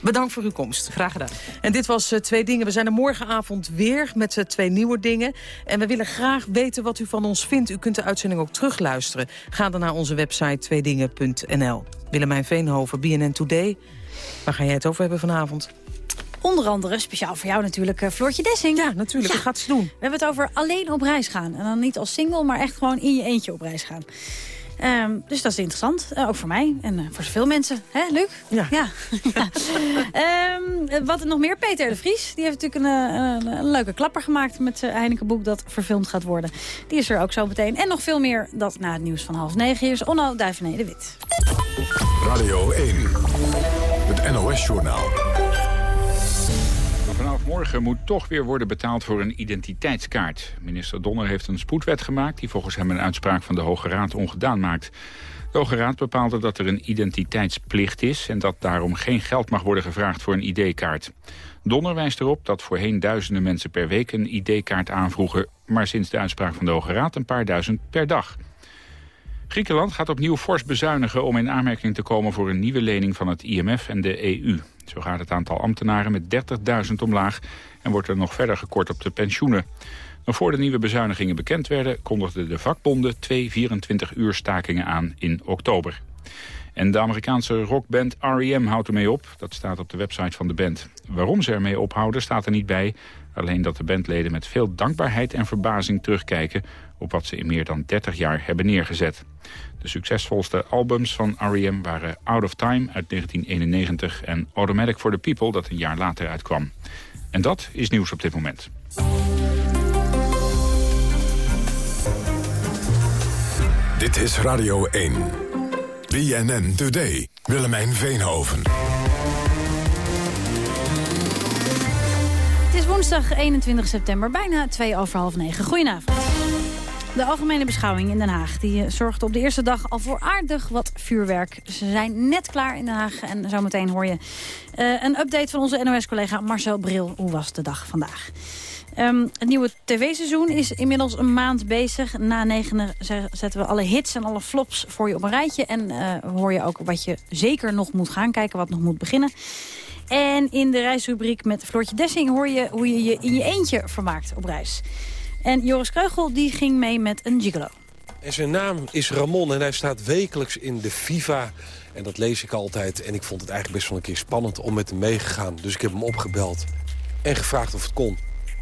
Bedankt voor uw komst. Graag gedaan. En dit was Twee Dingen. We zijn er morgenavond weer met twee nieuwe dingen. En we willen graag weten wat u van ons vindt. U kunt de uitzending ook terugluisteren. Ga dan naar onze website tweedingen.nl. Willemijn Veenhoven, BNN Today. Waar ga jij het over hebben vanavond? Onder andere, speciaal voor jou natuurlijk, uh, Floortje Dessing. Ja, natuurlijk. Wat gaat ze doen? We hebben het over alleen op reis gaan. En dan niet als single, maar echt gewoon in je eentje op reis gaan. Um, dus dat is interessant, uh, ook voor mij en uh, voor zoveel mensen. Hè, Luc? Ja. ja. um, wat nog meer? Peter de Vries. Die heeft natuurlijk een, een, een leuke klapper gemaakt met zijn Heineken-boek dat verfilmd gaat worden. Die is er ook zo meteen. En nog veel meer dat na het nieuws van half negen. Hier is Onno Duivené de Wit. Radio 1, het NOS-journaal. Morgen moet toch weer worden betaald voor een identiteitskaart. Minister Donner heeft een spoedwet gemaakt... die volgens hem een uitspraak van de Hoge Raad ongedaan maakt. De Hoge Raad bepaalde dat er een identiteitsplicht is... en dat daarom geen geld mag worden gevraagd voor een ID-kaart. Donner wijst erop dat voorheen duizenden mensen per week een ID-kaart aanvroegen... maar sinds de uitspraak van de Hoge Raad een paar duizend per dag. Griekenland gaat opnieuw fors bezuinigen om in aanmerking te komen voor een nieuwe lening van het IMF en de EU. Zo gaat het aantal ambtenaren met 30.000 omlaag en wordt er nog verder gekort op de pensioenen. Nog voor de nieuwe bezuinigingen bekend werden... kondigden de vakbonden twee 24-uur stakingen aan in oktober. En de Amerikaanse rockband R.E.M. houdt ermee op. Dat staat op de website van de band. Waarom ze ermee ophouden staat er niet bij. Alleen dat de bandleden met veel dankbaarheid en verbazing terugkijken... op wat ze in meer dan 30 jaar hebben neergezet. De succesvolste albums van R.E.M. waren Out of Time uit 1991... en Automatic for the People dat een jaar later uitkwam. En dat is nieuws op dit moment. Dit is Radio 1. BNN Today. Willemijn Veenhoven. Het is woensdag 21 september, bijna twee over half negen. Goedenavond. De algemene beschouwing in Den Haag die zorgde op de eerste dag al voor aardig wat vuurwerk. Ze zijn net klaar in Den Haag en zometeen hoor je uh, een update van onze NOS-collega Marcel Bril. Hoe was de dag vandaag? Um, het nieuwe tv-seizoen is inmiddels een maand bezig. Na negenen zetten we alle hits en alle flops voor je op een rijtje. En uh, hoor je ook wat je zeker nog moet gaan kijken, wat nog moet beginnen. En in de reisrubriek met Floortje Dessing hoor je hoe je je in je eentje vermaakt op reis. En Joris Kreugel die ging mee met een gigolo. En zijn naam is Ramon en hij staat wekelijks in de FIFA. En dat lees ik altijd. En ik vond het eigenlijk best wel een keer spannend om met hem mee te gaan. Dus ik heb hem opgebeld en gevraagd of het kon.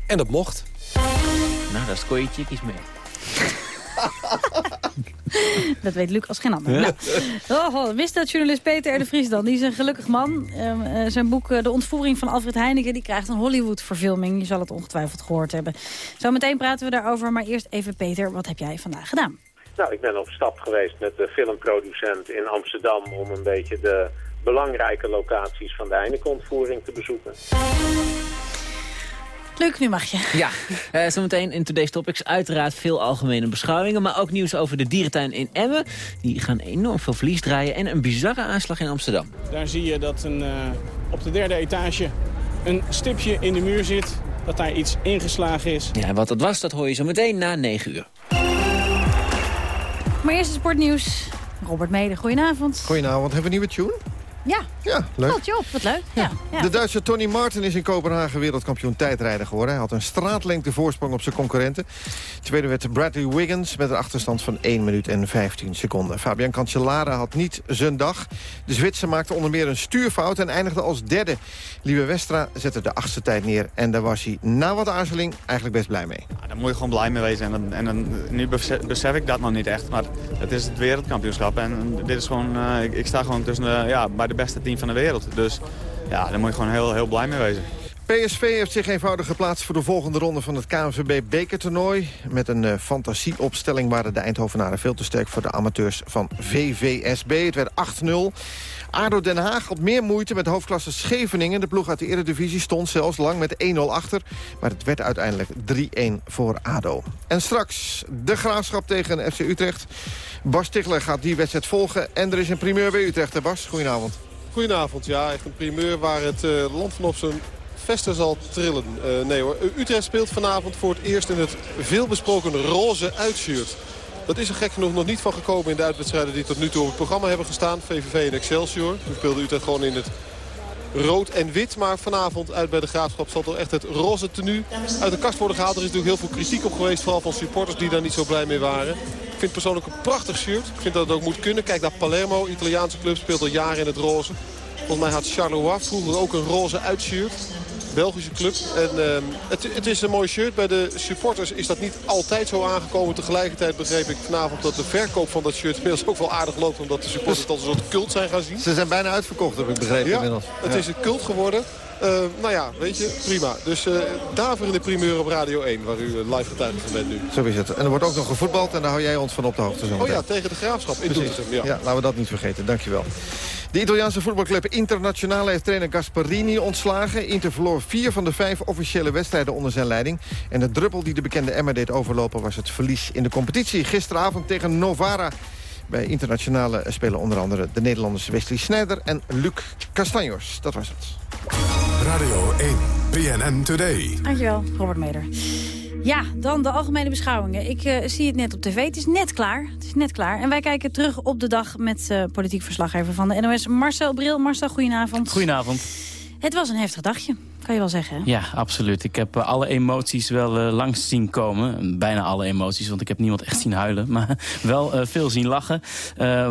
En dat mocht. Nou, daar scoor je chickies mee. dat weet Luc als geen ander. Ja. Nou, oh, misdaadjournalist Peter R. de Vries dan. Die is een gelukkig man. Uh, zijn boek uh, De ontvoering van Alfred Heineken... die krijgt een Hollywood-verfilming. Je zal het ongetwijfeld gehoord hebben. Zometeen praten we daarover. Maar eerst even Peter, wat heb jij vandaag gedaan? Nou, ik ben op stap geweest met de filmproducent in Amsterdam... om een beetje de belangrijke locaties van de Heineken-ontvoering te bezoeken. Leuk, nu mag je. Ja, uh, zometeen in Today's Topics uiteraard veel algemene beschouwingen... maar ook nieuws over de dierentuin in Emmen. Die gaan enorm veel verlies draaien en een bizarre aanslag in Amsterdam. Daar zie je dat een, uh, op de derde etage een stipje in de muur zit... dat daar iets ingeslagen is. Ja, wat dat was, dat hoor je zo meteen na 9 uur. Maar eerst het sportnieuws. Robert Mede, goedenavond. Goedenavond, hebben we een nieuwe tune? Ja, ja leuk. Valt je op, wat leuk. Ja. Ja. De Duitse Tony Martin is in Kopenhagen wereldkampioen tijdrijden geworden. Hij had een straatlengte voorsprong op zijn concurrenten. Tweede werd Bradley Wiggins met een achterstand van 1 minuut en 15 seconden. Fabian Cancellara had niet zijn dag. De Zwitser maakte onder meer een stuurfout en eindigde als derde. Lieve Westra zette de achtste tijd neer en daar was hij na wat aarzeling eigenlijk best blij mee. Ja, daar moet je gewoon blij mee wezen. En, dan, en dan, nu besef ik dat nog niet echt, maar het is het wereldkampioenschap. En dit is gewoon, uh, ik, ik, sta gewoon tussen de, ja, bij de beste team van de wereld. Dus ja, daar moet je gewoon heel, heel blij mee wezen. PSV heeft zich eenvoudig geplaatst voor de volgende ronde van het KNVB bekertoernooi. Met een uh, fantasieopstelling waren de Eindhovenaren veel te sterk voor de amateurs van VVSB. Het werd 8-0. ADO Den Haag had meer moeite met hoofdklasse Scheveningen. De ploeg uit de Eredivisie stond zelfs lang met 1-0 achter. Maar het werd uiteindelijk 3-1 voor ADO. En straks de Graafschap tegen FC Utrecht. Bas Tichler gaat die wedstrijd volgen. En er is een primeur bij Utrecht. Bas, goedenavond. Goedenavond, ja. Echt een primeur waar het uh, land van op zijn vesten zal trillen. Uh, nee hoor, Utrecht speelt vanavond voor het eerst in het veelbesproken roze uitshirt. Dat is er gek genoeg nog niet van gekomen in de uitwedstrijden die tot nu toe op het programma hebben gestaan. VVV en Excelsior. Toen speelde Utrecht gewoon in het rood en wit. Maar vanavond uit bij de Graafschap zal toch echt het roze tenue uit de kast worden gehaald. Er is natuurlijk heel veel kritiek op geweest. Vooral van supporters die daar niet zo blij mee waren. Ik vind het persoonlijk een prachtig shirt. Ik vind dat het ook moet kunnen. Kijk naar Palermo, Italiaanse club, speelt al jaren in het roze. Volgens mij had Charleroi vroeger ook een roze uitshirt. Belgische club. En uh, het, het, is een mooi shirt. Bij de supporters is dat niet altijd zo aangekomen. Tegelijkertijd begreep ik vanavond dat de verkoop van dat shirt inmiddels ook wel aardig loopt. Omdat de supporters het als een soort cult zijn gaan zien. Ze zijn bijna uitverkocht, heb ik begrepen ja, inmiddels. Het is een cult geworden. Uh, nou ja, weet je, prima. Dus uh, daarvoor in de primeur op Radio 1, waar u live getuige van bent nu. Zo is het. En er wordt ook nog gevoetbald en daar hou jij ons van op de hoogte. Zo oh ja, tegen de Graafschap in Doetinchem. Ja. ja, laten we dat niet vergeten. Dankjewel. De Italiaanse voetbalclub Internationale heeft trainer Gasparini ontslagen. Inter verloor vier van de vijf officiële wedstrijden onder zijn leiding. En de druppel die de bekende Emmer deed overlopen was het verlies in de competitie. Gisteravond tegen Novara. Bij internationale spelen onder andere de Nederlanders Wesley Sneijder en Luc Castanjos. Dat was het. Radio 1, PNN Today. Dankjewel, Robert Meder. Ja, dan de algemene beschouwingen. Ik uh, zie het net op tv. Het is net klaar. Het is net klaar. En wij kijken terug op de dag met uh, politiek verslaggever van de NOS, Marcel Bril. Marcel, goedenavond. Goedenavond. Het was een heftig dagje kan je wel zeggen. Ja, absoluut. Ik heb uh, alle emoties wel uh, langs zien komen. Bijna alle emoties, want ik heb niemand echt zien huilen. Maar wel uh, veel zien lachen.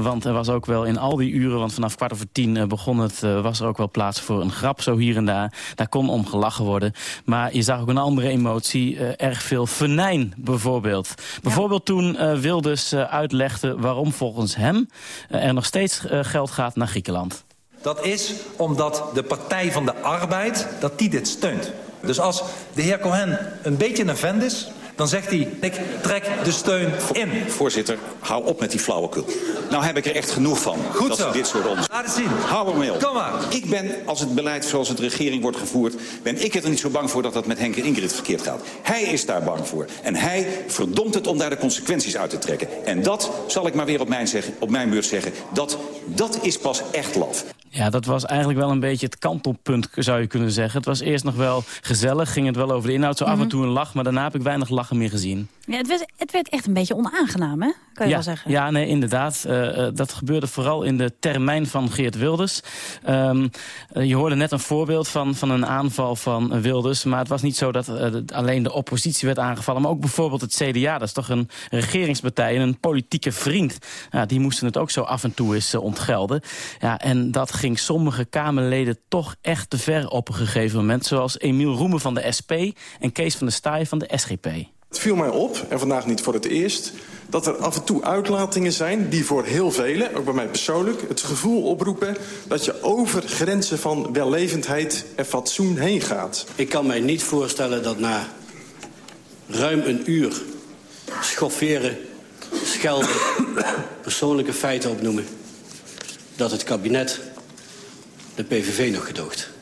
want er was ook wel in al die uren, want vanaf kwart over tien begon het... was er ook wel plaats voor een grap zo hier en daar. Daar kon om gelachen worden. Maar je zag ook een andere emotie. erg veel venijn bijvoorbeeld. Bijvoorbeeld toen Wilders uitlegde waarom volgens hem... er nog steeds geld gaat naar Griekenland. Dat is omdat de Partij van de Arbeid dat die dit steunt. Dus als de heer Cohen een beetje een vent is... dan zegt hij, ik trek de steun in. Voorzitter, hou op met die flauwekul. Nou heb ik er echt genoeg van. Goed dat zo. dit soort onderzoek. Laat het zien. Hou er mee op. Kom maar. Ik ben, als het beleid zoals het regering wordt gevoerd... ben ik er niet zo bang voor dat dat met Henk en Ingrid verkeerd gaat. Hij is daar bang voor. En hij verdomt het om daar de consequenties uit te trekken. En dat, zal ik maar weer op mijn, zeggen, op mijn beurt zeggen... dat, dat is pas echt laf. Ja, dat was eigenlijk wel een beetje het kantelpunt, zou je kunnen zeggen. Het was eerst nog wel gezellig, ging het wel over de inhoud. Zo af en Mhm. toe een lach, maar daarna heb ik weinig lachen meer gezien. Ja, het, werd, het werd echt een beetje onaangenaam, hè? Kan je ja, wel zeggen. Ja, nee, inderdaad. Uh, dat gebeurde vooral in de termijn van Geert Wilders. Um, uh, je hoorde net een voorbeeld van, van een aanval van Wilders. Maar het was niet zo dat uh, alleen de oppositie werd aangevallen. Maar ook bijvoorbeeld het CDA. Dat is toch een regeringspartij en een politieke vriend. Ja, die moesten het ook zo af en toe eens ontgelden. Ja, en dat ging sommige Kamerleden toch echt te ver op een gegeven moment. Zoals Emiel Roemen van de SP en Kees van der Staaij van de SGP. Het viel mij op, en vandaag niet voor het eerst... dat er af en toe uitlatingen zijn die voor heel velen, ook bij mij persoonlijk... het gevoel oproepen dat je over grenzen van wellevendheid en fatsoen heen gaat. Ik kan mij niet voorstellen dat na ruim een uur schofferen, schelden... persoonlijke feiten opnoemen... dat het kabinet de PVV nog gedoogt.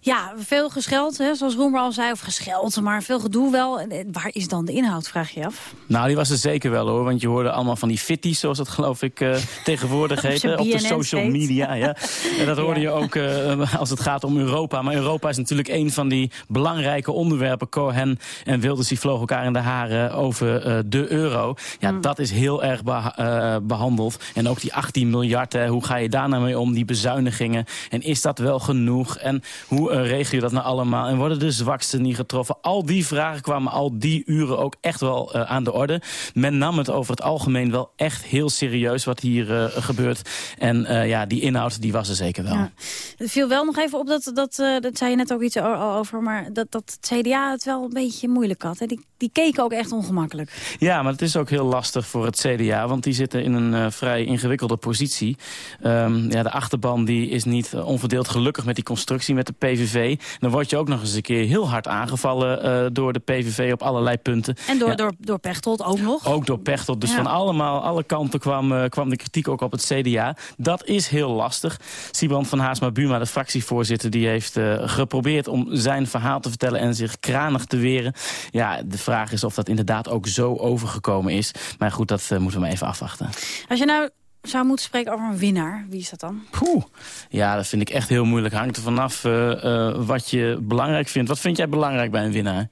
Ja, veel gescheld, hè, zoals Roemer al zei. Of gescheld, maar veel gedoe wel. Waar is dan de inhoud, vraag je af? Nou, die was er zeker wel, hoor. Want je hoorde allemaal van die fitties, zoals dat geloof ik uh, tegenwoordig heet. Op, op de social heet. media, ja. En dat hoorde ja. je ook uh, als het gaat om Europa. Maar Europa is natuurlijk een van die belangrijke onderwerpen. Cohen en Wilders, die vlogen elkaar in de haren over uh, de euro. Ja, mm. dat is heel erg be behandeld. En ook die 18 miljard, hè, hoe ga je daar nou mee om? Die bezuinigingen. En is dat wel genoeg? En hoe regel je dat nou allemaal? En worden de zwaksten niet getroffen? Al die vragen kwamen al die uren ook echt wel uh, aan de orde. Men nam het over het algemeen wel echt heel serieus wat hier uh, gebeurt. En ja, die inhoud die was er zeker wel. Ja. Het viel wel nog even op, dat, dat, dat zei je net ook iets over... maar dat, dat het CDA het wel een beetje moeilijk had. Hè? Die, die keken ook echt ongemakkelijk. Ja, maar het is ook heel lastig voor het CDA... want die zitten in een vrij ingewikkelde positie. Um, ja, de achterban die is niet onverdeeld gelukkig met die constructie met de PVV. PVV. Dan word je ook nog eens een keer heel hard aangevallen door de PVV op allerlei punten. En door, door, door Pechtold ook nog? Ook door Pechtold. Dus van allemaal, alle kanten kwam, kwam de kritiek ook op het CDA. Dat is heel lastig. Sibrand van Haasma-Buma, de fractievoorzitter... die heeft geprobeerd om zijn verhaal te vertellen en zich kranig te weren. Ja, de vraag is of dat inderdaad ook zo overgekomen is. Maar goed, dat moeten we maar even afwachten. Als je nou zou moeten spreken over een winnaar, wie is dat dan? Poeh. Ja, dat vind ik echt heel moeilijk. Hangt er vanaf uh, uh, wat je belangrijk vindt. Wat vind jij belangrijk bij een winnaar?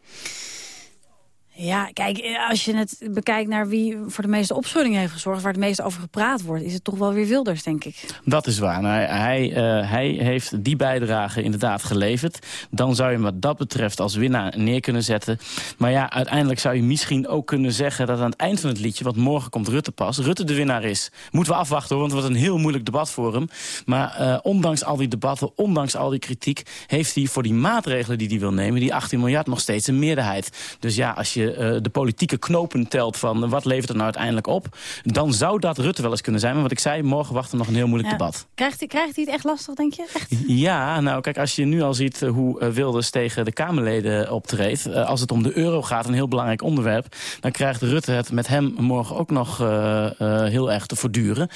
Ja, kijk, eh, als je het bekijkt naar wie voor de meeste opschudding heeft gezorgd... waar het meest over gepraat wordt, is het toch wel weer Wilders, denk ik. Dat is waar. Nou, hij, uh, hij heeft die bijdrage inderdaad geleverd. Dan zou je hem wat dat betreft als winnaar neer kunnen zetten. Maar ja, uiteindelijk zou je misschien ook kunnen zeggen... dat aan het eind van het liedje, want morgen komt Rutte pas... Rutte de winnaar is. Moeten we afwachten, hoor, want het wordt een heel moeilijk debat voor hem. Maar uh, ondanks al die debatten, ondanks al die kritiek... heeft hij voor die maatregelen die hij wil nemen... die 18 miljard nog steeds een meerderheid. Dus ja, als je uh, de politieke knopen telt van wat levert het nou uiteindelijk op... dan zou dat Rutte wel eens kunnen zijn. Maar wat ik zei, morgen wacht er nog een heel moeilijk ja. debat. Krijgt hij, krijgt hij het echt lastig, denk je? Echt? Ja, nou kijk, als je nu al ziet hoe Wilders tegen de Kamerleden optreedt... Als het om de euro gaat, een heel belangrijk onderwerp... dan krijgt Rutte het met hem morgen ook nog heel erg te voortduren.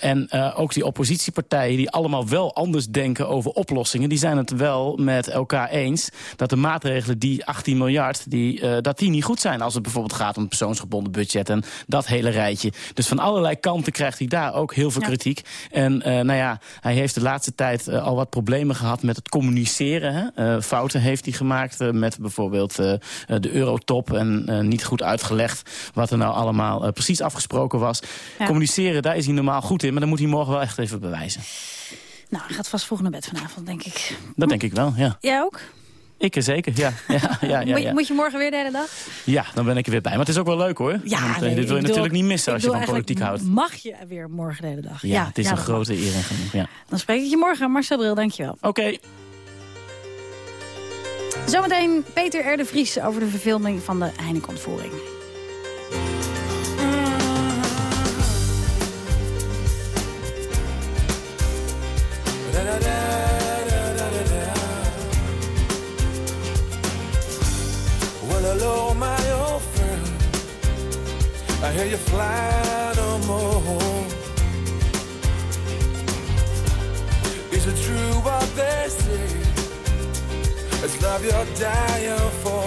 en ook die oppositiepartijen die allemaal wel anders denken over oplossingen... die zijn het wel met elkaar eens dat de maatregelen die 18 miljard... Die, dat die niet goed zijn als het bijvoorbeeld gaat om persoonsgebonden budget en dat hele rijtje. Dus van allerlei kanten krijgt hij daar ook heel veel ja. kritiek. En uh, nou ja, hij heeft de laatste tijd uh, al wat problemen gehad met het communiceren. Hè? Uh, fouten heeft hij gemaakt met bijvoorbeeld de eurotop en niet goed uitgelegd wat er nou allemaal precies afgesproken was. Ja. Communiceren, daar is hij normaal goed in, maar dan moet hij morgen wel echt even bewijzen. Nou, hij gaat vast vroeg naar bed vanavond, denk ik. Dat denk ik wel, ja. Jij ook? Ik er zeker, ja. ja, ja, ja, moet, je, moet, je, morgen weer de hele dag? Ja, dan ben ik er weer bij. Maar het is ook wel leuk hoor. Ja, Want, nee, dit wil je natuurlijk niet missen als je van politiek houdt. mag je weer morgen de hele dag. Ja, het is een grote eer en genoeg. Ja. Dan spreek ik je morgen. Marcel Bril, dankjewel. Oké. Okay. Zometeen Peter R. de Vries over de verfilming van de Heineken-ontvoering. No more. Is it true what they say? It's love you're dying for.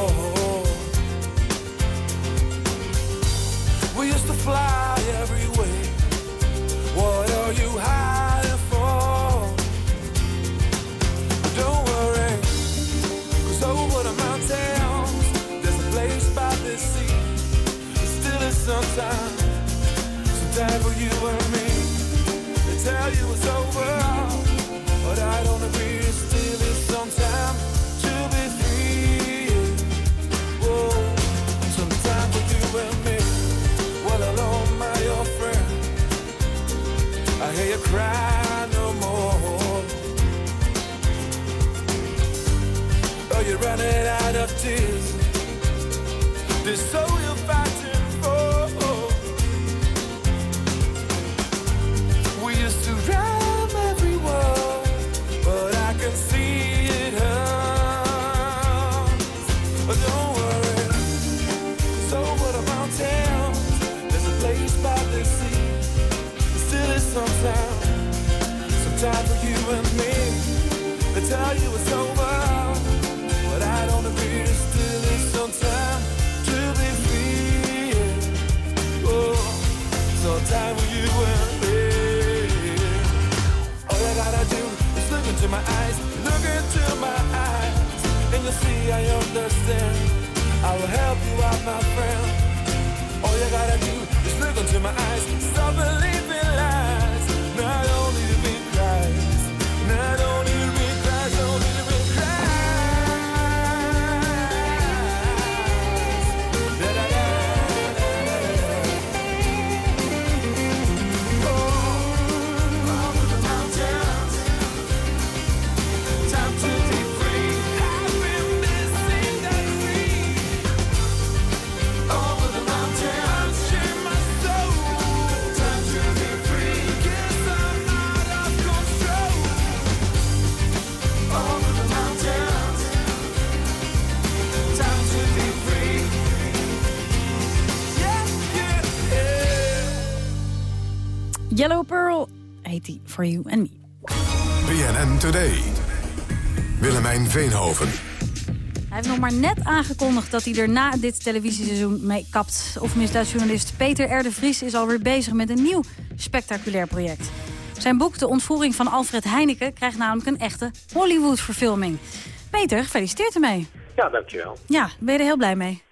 You're running out of tears. This soul my eyes, look into my eyes, and you'll see I understand. For You and Me. BNN Today. Willemijn Veenhoven. Hij heeft nog maar net aangekondigd dat hij er na dit televisieseizoen mee kapt. Of misdaadjournalist Peter R. de Vries is alweer bezig met een nieuw spectaculair project. Zijn boek De Ontvoering van Alfred Heineken krijgt namelijk een echte Hollywood-verfilming. Peter, gefeliciteerd ermee. Ja, dankjewel. Ja, ben je er heel blij mee?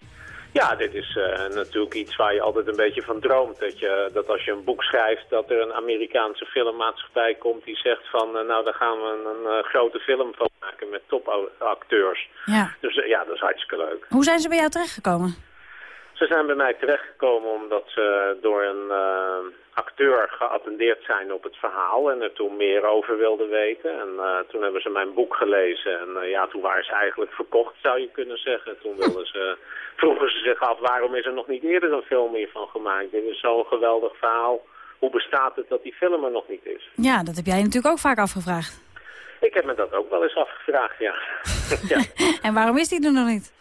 Ja, dit is uh, natuurlijk iets waar je altijd een beetje van droomt. Dat, je, dat als je een boek schrijft, dat er een Amerikaanse filmmaatschappij komt die zegt van... Uh, nou, daar gaan we een, een uh, grote film van maken met topacteurs. Ja. Dus ja, dat is hartstikke leuk. Hoe zijn ze bij jou terechtgekomen? Ze zijn bij mij terechtgekomen omdat ze door een acteur geattendeerd zijn op het verhaal en er toen meer over wilden weten. En uh, toen hebben ze mijn boek gelezen en uh, ja, toen waren ze eigenlijk verkocht, zou je kunnen zeggen. Toen wilden ze, vroegen ze zich af, waarom is er nog niet eerder een film hiervan gemaakt? Dit is zo'n geweldig verhaal. Hoe bestaat het dat die film er nog niet is? Ja, dat heb jij natuurlijk ook vaak afgevraagd. Ik heb me dat ook wel eens afgevraagd, ja. ja. en waarom is die er nog niet?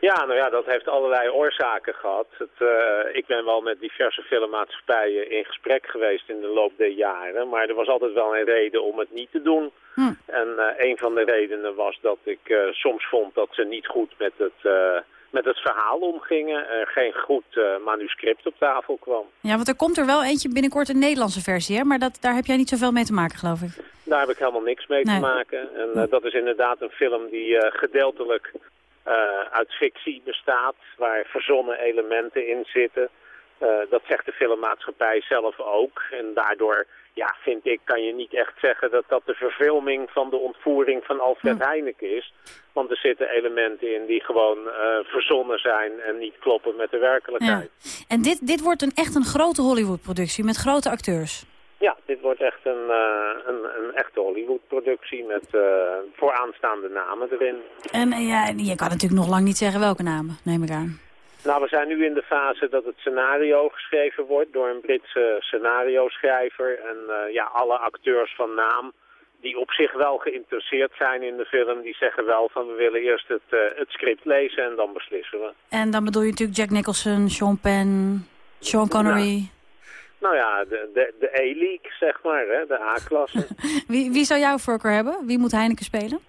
Ja, nou ja, dat heeft allerlei oorzaken gehad. Het, uh, ik ben wel met diverse filmmaatschappijen in gesprek geweest in de loop der jaren. Maar er was altijd wel een reden om het niet te doen. Hm. En uh, een van de redenen was dat ik uh, soms vond dat ze niet goed met het, met het verhaal omgingen. Er geen goed manuscript op tafel kwam. Ja, want er komt er wel eentje binnenkort een Nederlandse versie, hè? Maar dat, daar heb jij niet zoveel mee te maken, geloof ik. Daar heb ik helemaal niks mee Nee. te maken. En dat is inderdaad een film die gedeeltelijk... Uh, uit fictie bestaat, waar verzonnen elementen in zitten. Uh, dat zegt de filmmaatschappij zelf ook. En daardoor, ja, vind ik, kan je niet echt zeggen dat dat de verfilming van de ontvoering van Alfred Hm. Heineken is. Want er zitten elementen in die gewoon uh, verzonnen zijn en niet kloppen met de werkelijkheid. Ja. En dit, dit wordt een, echt een grote Hollywood-productie met grote acteurs. Ja, dit wordt echt een, uh, een, een echte Hollywood-productie met uh, vooraanstaande namen erin. En uh, ja, je kan natuurlijk nog lang niet zeggen welke namen, neem ik aan. Nou, we zijn nu in de fase dat het scenario geschreven wordt door een Britse scenario-schrijver. En ja, alle acteurs van naam die op zich wel geïnteresseerd zijn in de film, die zeggen wel van we willen eerst het, het script lezen en dan beslissen we. En dan bedoel je natuurlijk Jack Nicholson, Sean Penn, Sean Connery... Nou. Nou ja, de, de, de E-League, zeg maar, hè, de A-klasse. wie, wie zou jouw voorkeur hebben? Wie moet Heineken spelen?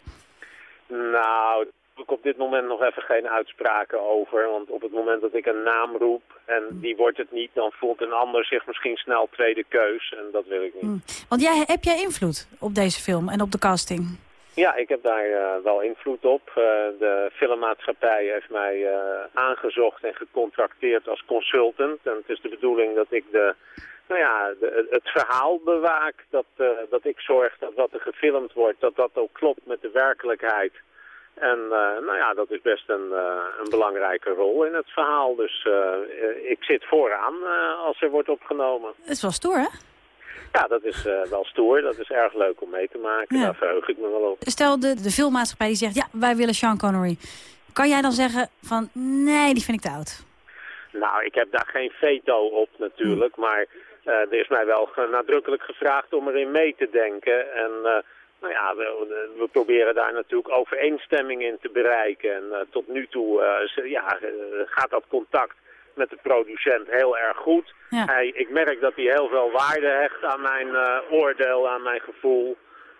Nou, daar heb ik op dit moment nog even geen uitspraken over. Want op het moment dat ik een naam roep en die wordt het niet... dan voelt een ander zich misschien snel tweede keus en dat wil ik niet. Hmm. Want jij, heb jij invloed op deze film en op de casting? Ja, ik heb daar uh, wel invloed op. Uh, de filmmaatschappij heeft mij uh, aangezocht en gecontracteerd als consultant. En het is de bedoeling dat ik de, nou ja, de, het verhaal bewaak. Dat, dat ik zorg dat wat er gefilmd wordt, dat dat ook klopt met de werkelijkheid. En nou ja, dat is best een, een belangrijke rol in het verhaal. Dus ik zit vooraan als er wordt opgenomen. Het wel stoer, hè? Ja, dat is uh, wel stoer. Dat is erg leuk om mee te maken. Ja. Daar verheug ik me wel op. Stel, de, de filmmaatschappij die zegt, ja, wij willen Sean Connery. Kan jij dan zeggen van, nee, die vind ik te oud? Nou, ik heb daar geen veto op natuurlijk. Hmm. Maar uh, er is mij wel nadrukkelijk gevraagd om erin mee te denken. En uh, nou ja, we, we, proberen daar natuurlijk overeenstemming in te bereiken. En tot nu toe ja, gaat dat contact met de producent heel erg goed. Ja. Hij, ik merk dat hij heel veel waarde hecht aan mijn uh, oordeel, aan mijn gevoel.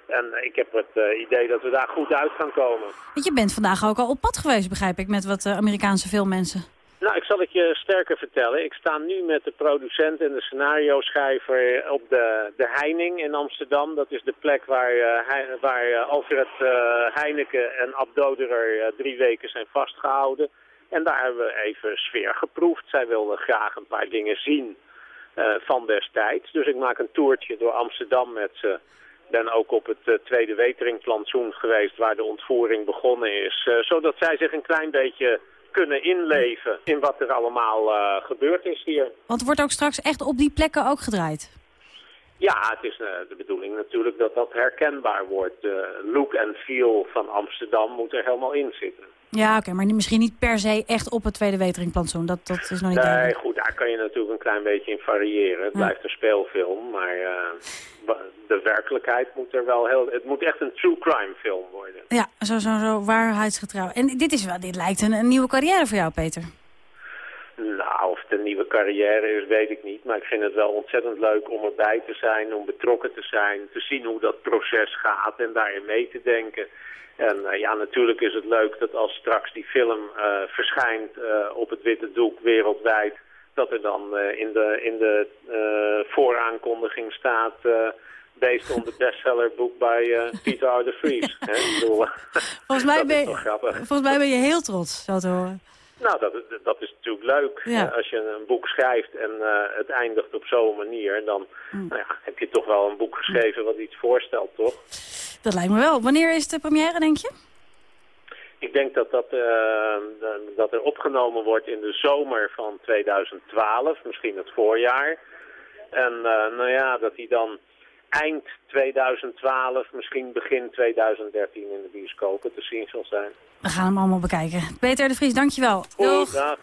En ik heb het uh, idee dat we daar goed uit gaan komen. Want je bent vandaag ook al op pad geweest, begrijp ik, met wat uh, Amerikaanse filmmensen. Nou, ik zal het je sterker vertellen. Ik sta nu met de producent en de scenario-schrijver op de, de Heining in Amsterdam. Dat is de plek waar, uh, waar Alfred Heineken en Abdoderer drie weken zijn vastgehouden. En daar hebben we even sfeer geproefd. Zij wilden graag een paar dingen zien van destijds. Dus ik maak een toertje door Amsterdam met ze. ben ook op het uh, tweede weteringplantsoen geweest waar de ontvoering begonnen is. Uh, zodat zij zich een klein beetje kunnen inleven in wat er allemaal gebeurd is hier. Want wordt ook straks echt op die plekken ook gedraaid? Ja, het is de bedoeling natuurlijk dat dat herkenbaar wordt. De look en feel van Amsterdam moet er helemaal in zitten. Ja, oké, okay, maar misschien niet per se echt op het tweede weteringplantsoen. Dat, dat is nog niet Nee, duidelijk. goed, daar kan je natuurlijk een klein beetje in variëren. Het Ja. blijft een speelfilm, maar uh, de werkelijkheid moet er wel heel... Het moet echt een true crime film worden. Ja, zo, zo, zo waarheidsgetrouw. En dit, is wel, dit lijkt een, een nieuwe carrière voor jou, Peter. Nou, of het een nieuwe carrière is, weet ik niet. Maar ik vind het wel ontzettend leuk om erbij te zijn, om betrokken te zijn, te zien hoe dat proces gaat en daarin mee te denken. En uh, ja, natuurlijk is het leuk dat als straks die film uh, verschijnt uh, op het witte doek wereldwijd, dat er dan in de, in de vooraankondiging staat based on the bestsellerboek bij uh, Peter R. de Vries. volgens, mij ben je, volgens mij ben je heel trots, zo te horen. Nou, dat, dat is natuurlijk leuk. Ja. Als je een boek schrijft en uh, het eindigt op zo'n manier... dan mm. nou ja, heb je toch wel een boek geschreven wat iets voorstelt, toch? Dat lijkt me wel. Wanneer is de première, denk je? Ik denk dat, dat, uh, dat er opgenomen wordt in de zomer van 2012, misschien het voorjaar. En uh, nou ja, dat hij dan eind 2012, misschien begin 2013 in de bioscopen te zien zal zijn. We gaan hem allemaal bekijken. Peter de Vries, dankjewel. Doeg.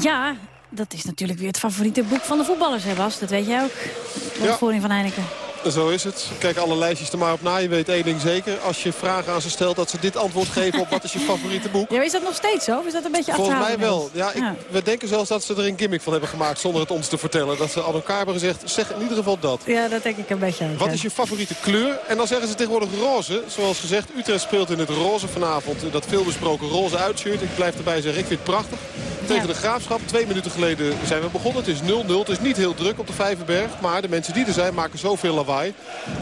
Ja, dat is natuurlijk weer het favoriete boek van de voetballers, hè Bas? Dat weet jij ook. De ja. van Heineken. Zo is het. Kijk alle lijstjes er maar op na. Je weet één ding zeker. Als je vragen aan ze stelt dat ze dit antwoord geven op wat is je favoriete boek. Ja, is dat nog steeds zo? Of is dat een beetje Volgens mij wel. Ja, ik, We denken zelfs dat ze er een gimmick van hebben gemaakt zonder het ons te vertellen. Dat ze aan elkaar hebben gezegd, zeg in ieder geval dat. Ja, dat denk ik een beetje Wat is je favoriete kleur? En dan zeggen ze tegenwoordig roze. Zoals gezegd, Utrecht speelt in het roze vanavond. Dat veelbesproken roze uitshirt. Ik blijf erbij zeggen, ik vind het prachtig. Tegen de Graafschap. Twee minuten geleden zijn we begonnen. Het is 0-0. Het is niet heel druk op de Vijverberg. Maar de mensen die er zijn maken zoveel lawaai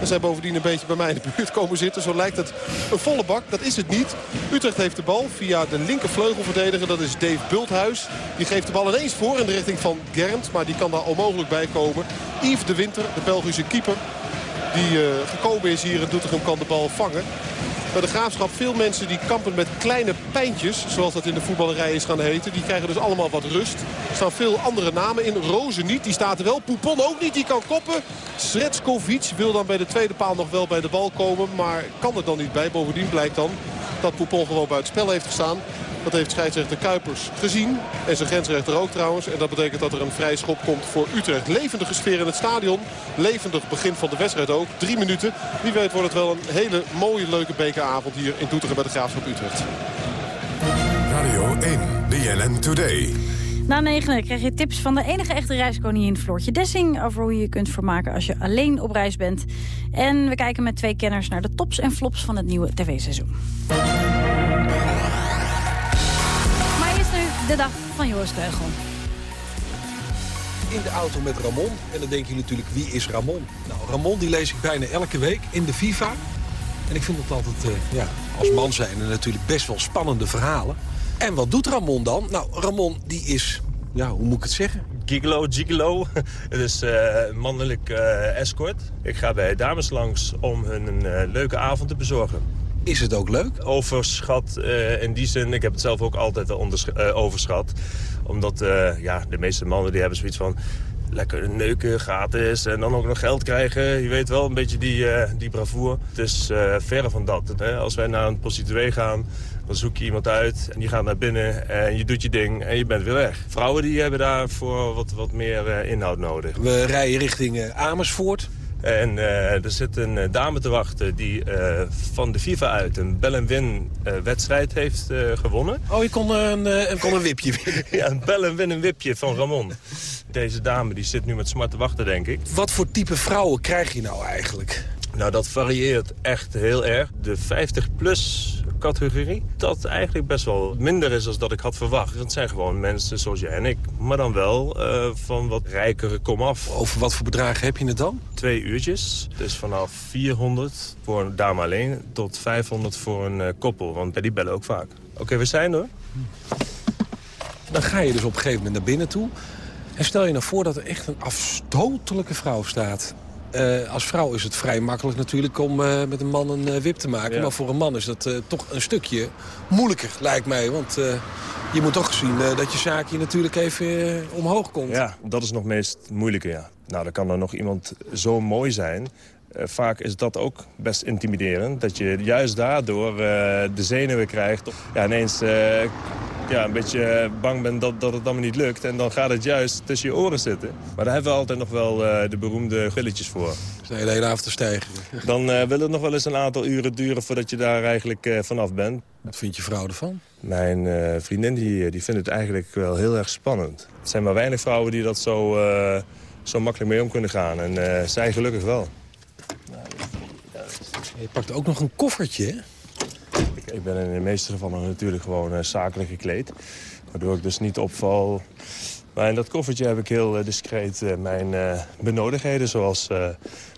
zij bovendien een beetje bij mij in de buurt komen zitten. Zo lijkt het een volle bak. Dat is het niet. Utrecht heeft de bal via de linkervleugelverdediger. Dat is Dave Bulthuis. Die geeft de bal ineens voor in de richting van Gernd. Maar die kan daar onmogelijk bij komen. Yves de Winter, de Belgische keeper. Die uh, gekomen is hier in Doetinchem kan de bal vangen. Bij de Graafschap veel mensen die kampen met kleine pijntjes. Zoals dat in de voetballerij is gaan heten. Die krijgen dus allemaal wat rust. Er staan veel andere namen in. Rozen niet, die staat er wel. Poupon ook niet, die kan koppen. Sretskovic wil dan bij de tweede paal nog wel bij de bal komen. Maar kan er dan niet bij. Bovendien blijkt dan dat Poupon gewoon buiten spel heeft gestaan. Dat heeft scheidsrechter Kuipers gezien. En zijn grensrechter ook trouwens. En dat betekent dat er een vrij schop komt voor Utrecht. Levendige sfeer in het stadion. Levendig begin van de wedstrijd ook. Drie minuten. Wie weet wordt het wel een hele mooie leuke bekeravond hier in Doetinchem bij de Graafschap Utrecht. Radio 1, BNN Today. Na negen krijg je tips van de enige echte reiskoningin Floortje Dessing... over hoe je je kunt vermaken als je alleen op reis bent. En we kijken met twee kenners naar de tops en flops van het nieuwe tv-seizoen. De dag van Joris Keugel. In de auto met Ramon. En dan denk je natuurlijk, wie is Ramon? Nou, Ramon die lees ik bijna elke week in de FIFA. En ik vind het altijd, uh, ja, als man zijn er natuurlijk best wel spannende verhalen. En wat doet Ramon dan? Nou, Ramon die is, ja, hoe moet ik het zeggen? Gigolo, gigolo. Het is uh, mannelijk uh, escort. Ik ga bij dames langs om hun een leuke avond te bezorgen. Is het ook leuk? Overschat uh, in die zin. Ik heb het zelf ook altijd uh, overschat. Omdat uh, ja, de meeste mannen die hebben zoiets van... lekker neuken, gratis en dan ook nog geld krijgen. Je weet wel, een beetje die, die bravoure. Het is verre van dat. Hè? Als wij naar een prostituee gaan, dan zoek je iemand uit en je gaat naar binnen en je doet je ding en je bent weer weg. Vrouwen die hebben daarvoor wat, wat meer inhoud nodig. We rijden richting Amersfoort. En uh, er zit een eh, dame te wachten die uh, van de FIFA uit een bell win wedstrijd heeft gewonnen. Oh, je kon een, uh, kon een wipje winnen. ja, een bell win een wipje van Ramon. Deze dame die zit nu met smart te wachten, denk ik. Wat voor type vrouwen krijg je nou eigenlijk? Nou, dat varieert echt heel erg. De 50-plus categorie, dat eigenlijk best wel minder is dan dat ik had verwacht. Het zijn gewoon mensen zoals jij en ik, maar dan wel uh, van wat rijkere komaf. Over wat voor bedragen heb je het dan? Twee uurtjes, dus vanaf 400 voor een dame alleen tot 500 voor een uh, koppel, want die bellen ook vaak. Oké, we zijn er. Dan ga je dus op een gegeven moment naar binnen toe. En stel je nou voor dat er echt een afstotelijke vrouw staat. Uh, als vrouw is het vrij makkelijk natuurlijk om uh, met een man een uh, wip te maken. Ja. Maar voor een man is dat toch een stukje moeilijker, lijkt mij. Want je moet toch zien dat je zaakje natuurlijk even omhoog komt. Ja, dat is nog meest moeilijke, ja. Nou, dan kan er nog iemand zo mooi zijn... vaak is dat ook best intimiderend. Dat je juist daardoor de zenuwen krijgt. Ja, ineens ja, een beetje bang bent dat, dat het allemaal niet lukt. En dan gaat het juist tussen je oren zitten. Maar daar hebben we altijd nog wel de beroemde billetjes voor. Je de hele avond te stijgen. Dan wil het nog wel eens een aantal uren duren voordat je daar eigenlijk vanaf bent. Wat vind je vrouw ervan? Mijn vriendin die, die vindt het eigenlijk wel heel erg spannend. Er zijn maar weinig vrouwen die dat zo, zo makkelijk mee om kunnen gaan. En zij gelukkig wel. Je pakt ook nog een koffertje? Ik ben in de meeste gevallen natuurlijk gewoon uh, zakelijk gekleed. Waardoor ik dus niet opval. Maar in dat koffertje heb ik heel uh, discreet uh, mijn benodigdheden. Zoals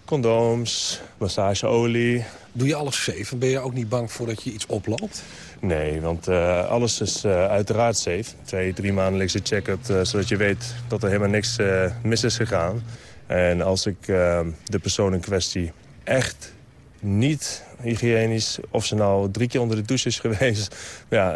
condooms, massageolie. Doe je alles safe? Ben je ook niet bang voor dat je iets oploopt? Nee, want alles is uiteraard safe. Twee, drie maandelijkse check-up, zodat je weet dat er helemaal niks mis is gegaan. En als ik de persoon in kwestie echt niet hygiënisch. Of ze nou drie keer onder de douche is geweest. Ja,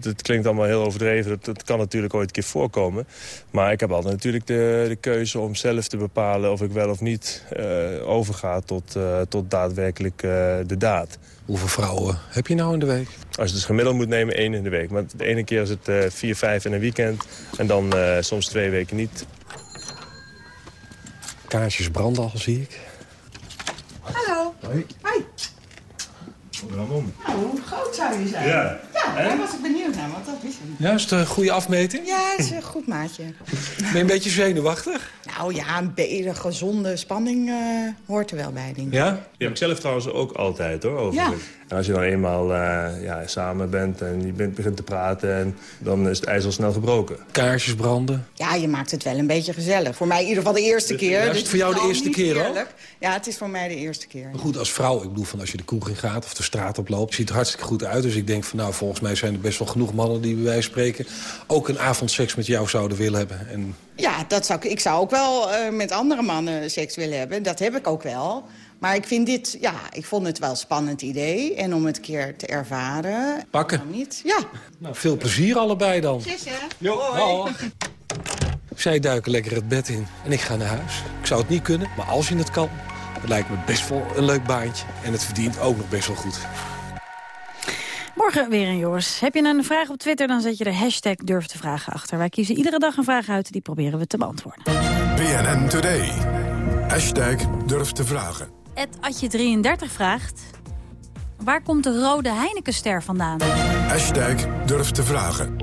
het klinkt allemaal heel overdreven. Dat, kan natuurlijk ooit een keer voorkomen. Maar ik heb altijd natuurlijk de, de keuze om zelf te bepalen... of ik wel of niet uh, overga tot, uh, tot daadwerkelijk uh, de daad. Hoeveel vrouwen heb je nou in de week? Als je het gemiddeld moet nemen, één in de week. Maar de ene keer is het vier, vijf in een weekend. En dan soms twee weken niet. Kaarsjes branden al, zie ik. Hoi. Hoi. Ramon. Nou, hoe groot zou je zijn? Ja. Ja, daar was ik benieuwd naar, want dat wist ik niet. Ja, is het een goede afmeting? Ja, het is een goed maatje. Ben je een beetje zenuwachtig? Nou ja, een beetje gezonde spanning uh, hoort er wel bij, denk ik. Ja? Die heb ik zelf trouwens ook altijd, hoor, overigens. Ja. En als je dan eenmaal uh, ja, samen bent en je bent, begint te praten... En dan is het ijs al snel gebroken. Kaarsjes branden? Ja, je maakt het wel een beetje gezellig. Voor mij in ieder geval de eerste dus, keer. Ja, is het voor jou de eerste keer al? Ja, het is voor mij de eerste keer. Maar goed, als vrouw, ik bedoel, van als je de kroeg in gaat of de straat oploopt... ziet het hartstikke goed uit. Dus ik denk van, nou, volgens mij zijn er best wel genoeg mannen die bij wijze van spreken... ook een avondseks met jou zouden willen hebben. En... Ja, dat zou ik, ik zou ook wel uh, met andere mannen seks willen hebben. Dat heb ik ook wel. Maar ik vind dit, ja, ik vond het wel een spannend idee. En om het een keer te ervaren. Pakken? Niet? Ja. Nou, veel plezier allebei dan. Sussen. Jo, hoi. Zij duiken lekker het bed in en ik ga naar huis. Ik zou het niet kunnen, maar als je het kan... het lijkt me best wel een leuk baantje. En het verdient ook nog best wel goed. Morgen weer een Joris. Heb je een vraag op Twitter, dan zet je de hashtag durf te vragen achter. Wij kiezen iedere dag een vraag uit, die proberen we te beantwoorden. BNN Today. Hashtag durf te vragen. Ed Atje 33 vraagt... Waar komt de rode Heinekenster vandaan? Hashtag durf te vragen.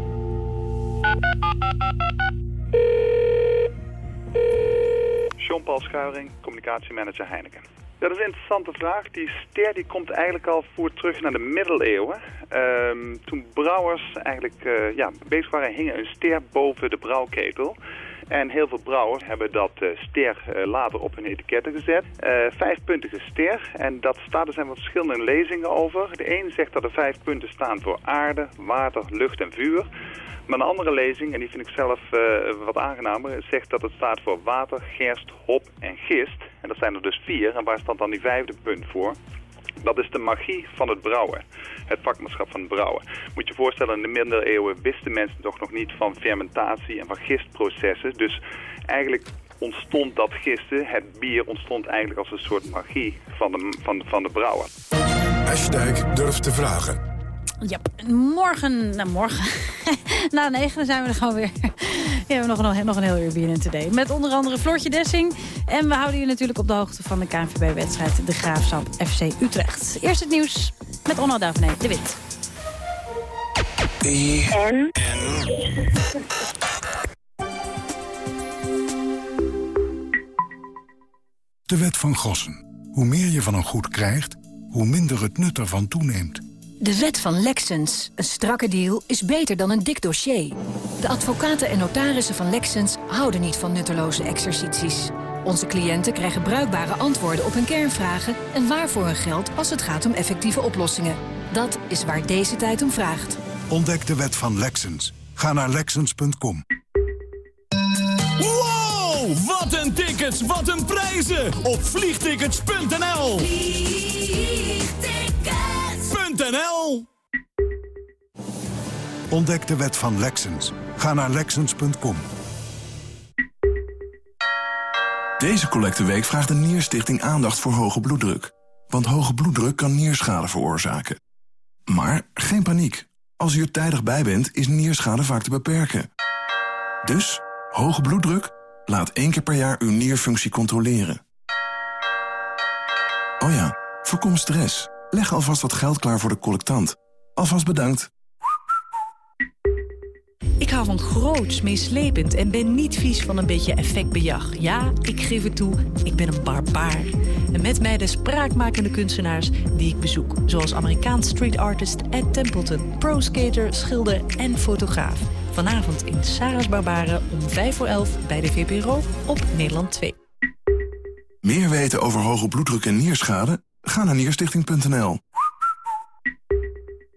Jean-Paul Schuiring, communicatiemanager Heineken. Ja, dat is een interessante vraag. Die ster die komt eigenlijk al voort terug naar de middeleeuwen. Um, toen brouwers eigenlijk uh, ja, bezig waren, hingen een ster boven de brouwketel. En heel veel brouwers hebben dat uh, ster uh, later op hun etiketten gezet. Uh, vijfpuntige ster. En dat staat, er zijn wat verschillende lezingen over. De een zegt dat er vijf punten staan voor aarde, water, lucht en vuur. Maar een andere lezing, en die vind ik zelf wat aangenamer, zegt dat het staat voor water, gerst, hop en gist. En dat zijn er dus vier. En waar staat dan die vijfde punt voor? Dat is de magie van het brouwen. Het vakmanschap van het brouwen. Moet je voorstellen, in de middeleeuwen wisten mensen toch nog niet van fermentatie en van gistprocessen. Dus eigenlijk ontstond dat gisten, het bier ontstond eigenlijk als een soort magie van de, van, van de brouwer. Hashtag durf te vragen. Ja, morgen, nou morgen, na negen zijn we er gewoon weer. We hebben nog, nog, nog een heel uur BNN Today. Met onder andere Floortje Dessing. En we houden je natuurlijk op de hoogte van de KNVB-wedstrijd De Graafschap FC Utrecht. Eerst het nieuws met Onno Davené, De Wit. En? De wet van Gossen. Hoe meer je van een goed krijgt, hoe minder het nut ervan toeneemt. De wet van Lexens. Een strakke deal is beter dan een dik dossier. De advocaten en notarissen van Lexens houden niet van nutteloze exercities. Onze cliënten krijgen bruikbare antwoorden op hun kernvragen... en waarvoor hun geld als het gaat om effectieve oplossingen. Dat is waar deze tijd om vraagt. Ontdek de wet van Lexens. Ga naar Lexens.com. Wow, wat een tickets, wat een prijzen! Op vliegtickets.nl Ontdek de wet van Lexens. Ga naar Lexens.com. Deze collecteweek vraagt de Nierstichting aandacht voor hoge bloeddruk. Want hoge bloeddruk kan nierschade veroorzaken. Maar geen paniek. Als u er tijdig bij bent, is nierschade vaak te beperken. Dus, hoge bloeddruk? Laat één keer per jaar uw nierfunctie controleren. Oh ja, voorkom stress. Leg alvast wat geld klaar voor de collectant. Alvast bedankt. Ik hou van groots, meeslepend en ben niet vies van een beetje effectbejag. Ja, ik geef het toe, ik ben een barbaar. En met mij de spraakmakende kunstenaars die ik bezoek. Zoals Amerikaans street artist Ed Templeton, pro-skater, schilder en fotograaf. Vanavond in Sarah's Barbaren om 5 voor 11 bij de VPRO op Nederland 2. Meer weten over hoge bloeddruk en nierschade? Ga naar nierstichting.nl.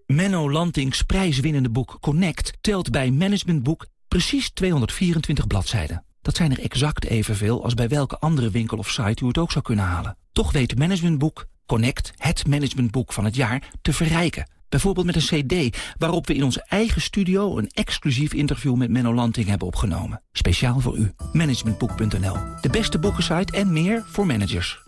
Menno Lantings prijswinnende boek Connect telt bij Managementboek precies 224 bladzijden. Dat zijn er exact evenveel als bij welke andere winkel of site u het ook zou kunnen halen. Toch weet Managementboek Connect, het managementboek van het jaar, te verrijken. Bijvoorbeeld met een cd waarop we in onze eigen studio... een exclusief interview met Menno Lanting hebben opgenomen. Speciaal voor u. Managementboek.nl. De beste boekensite en meer voor managers.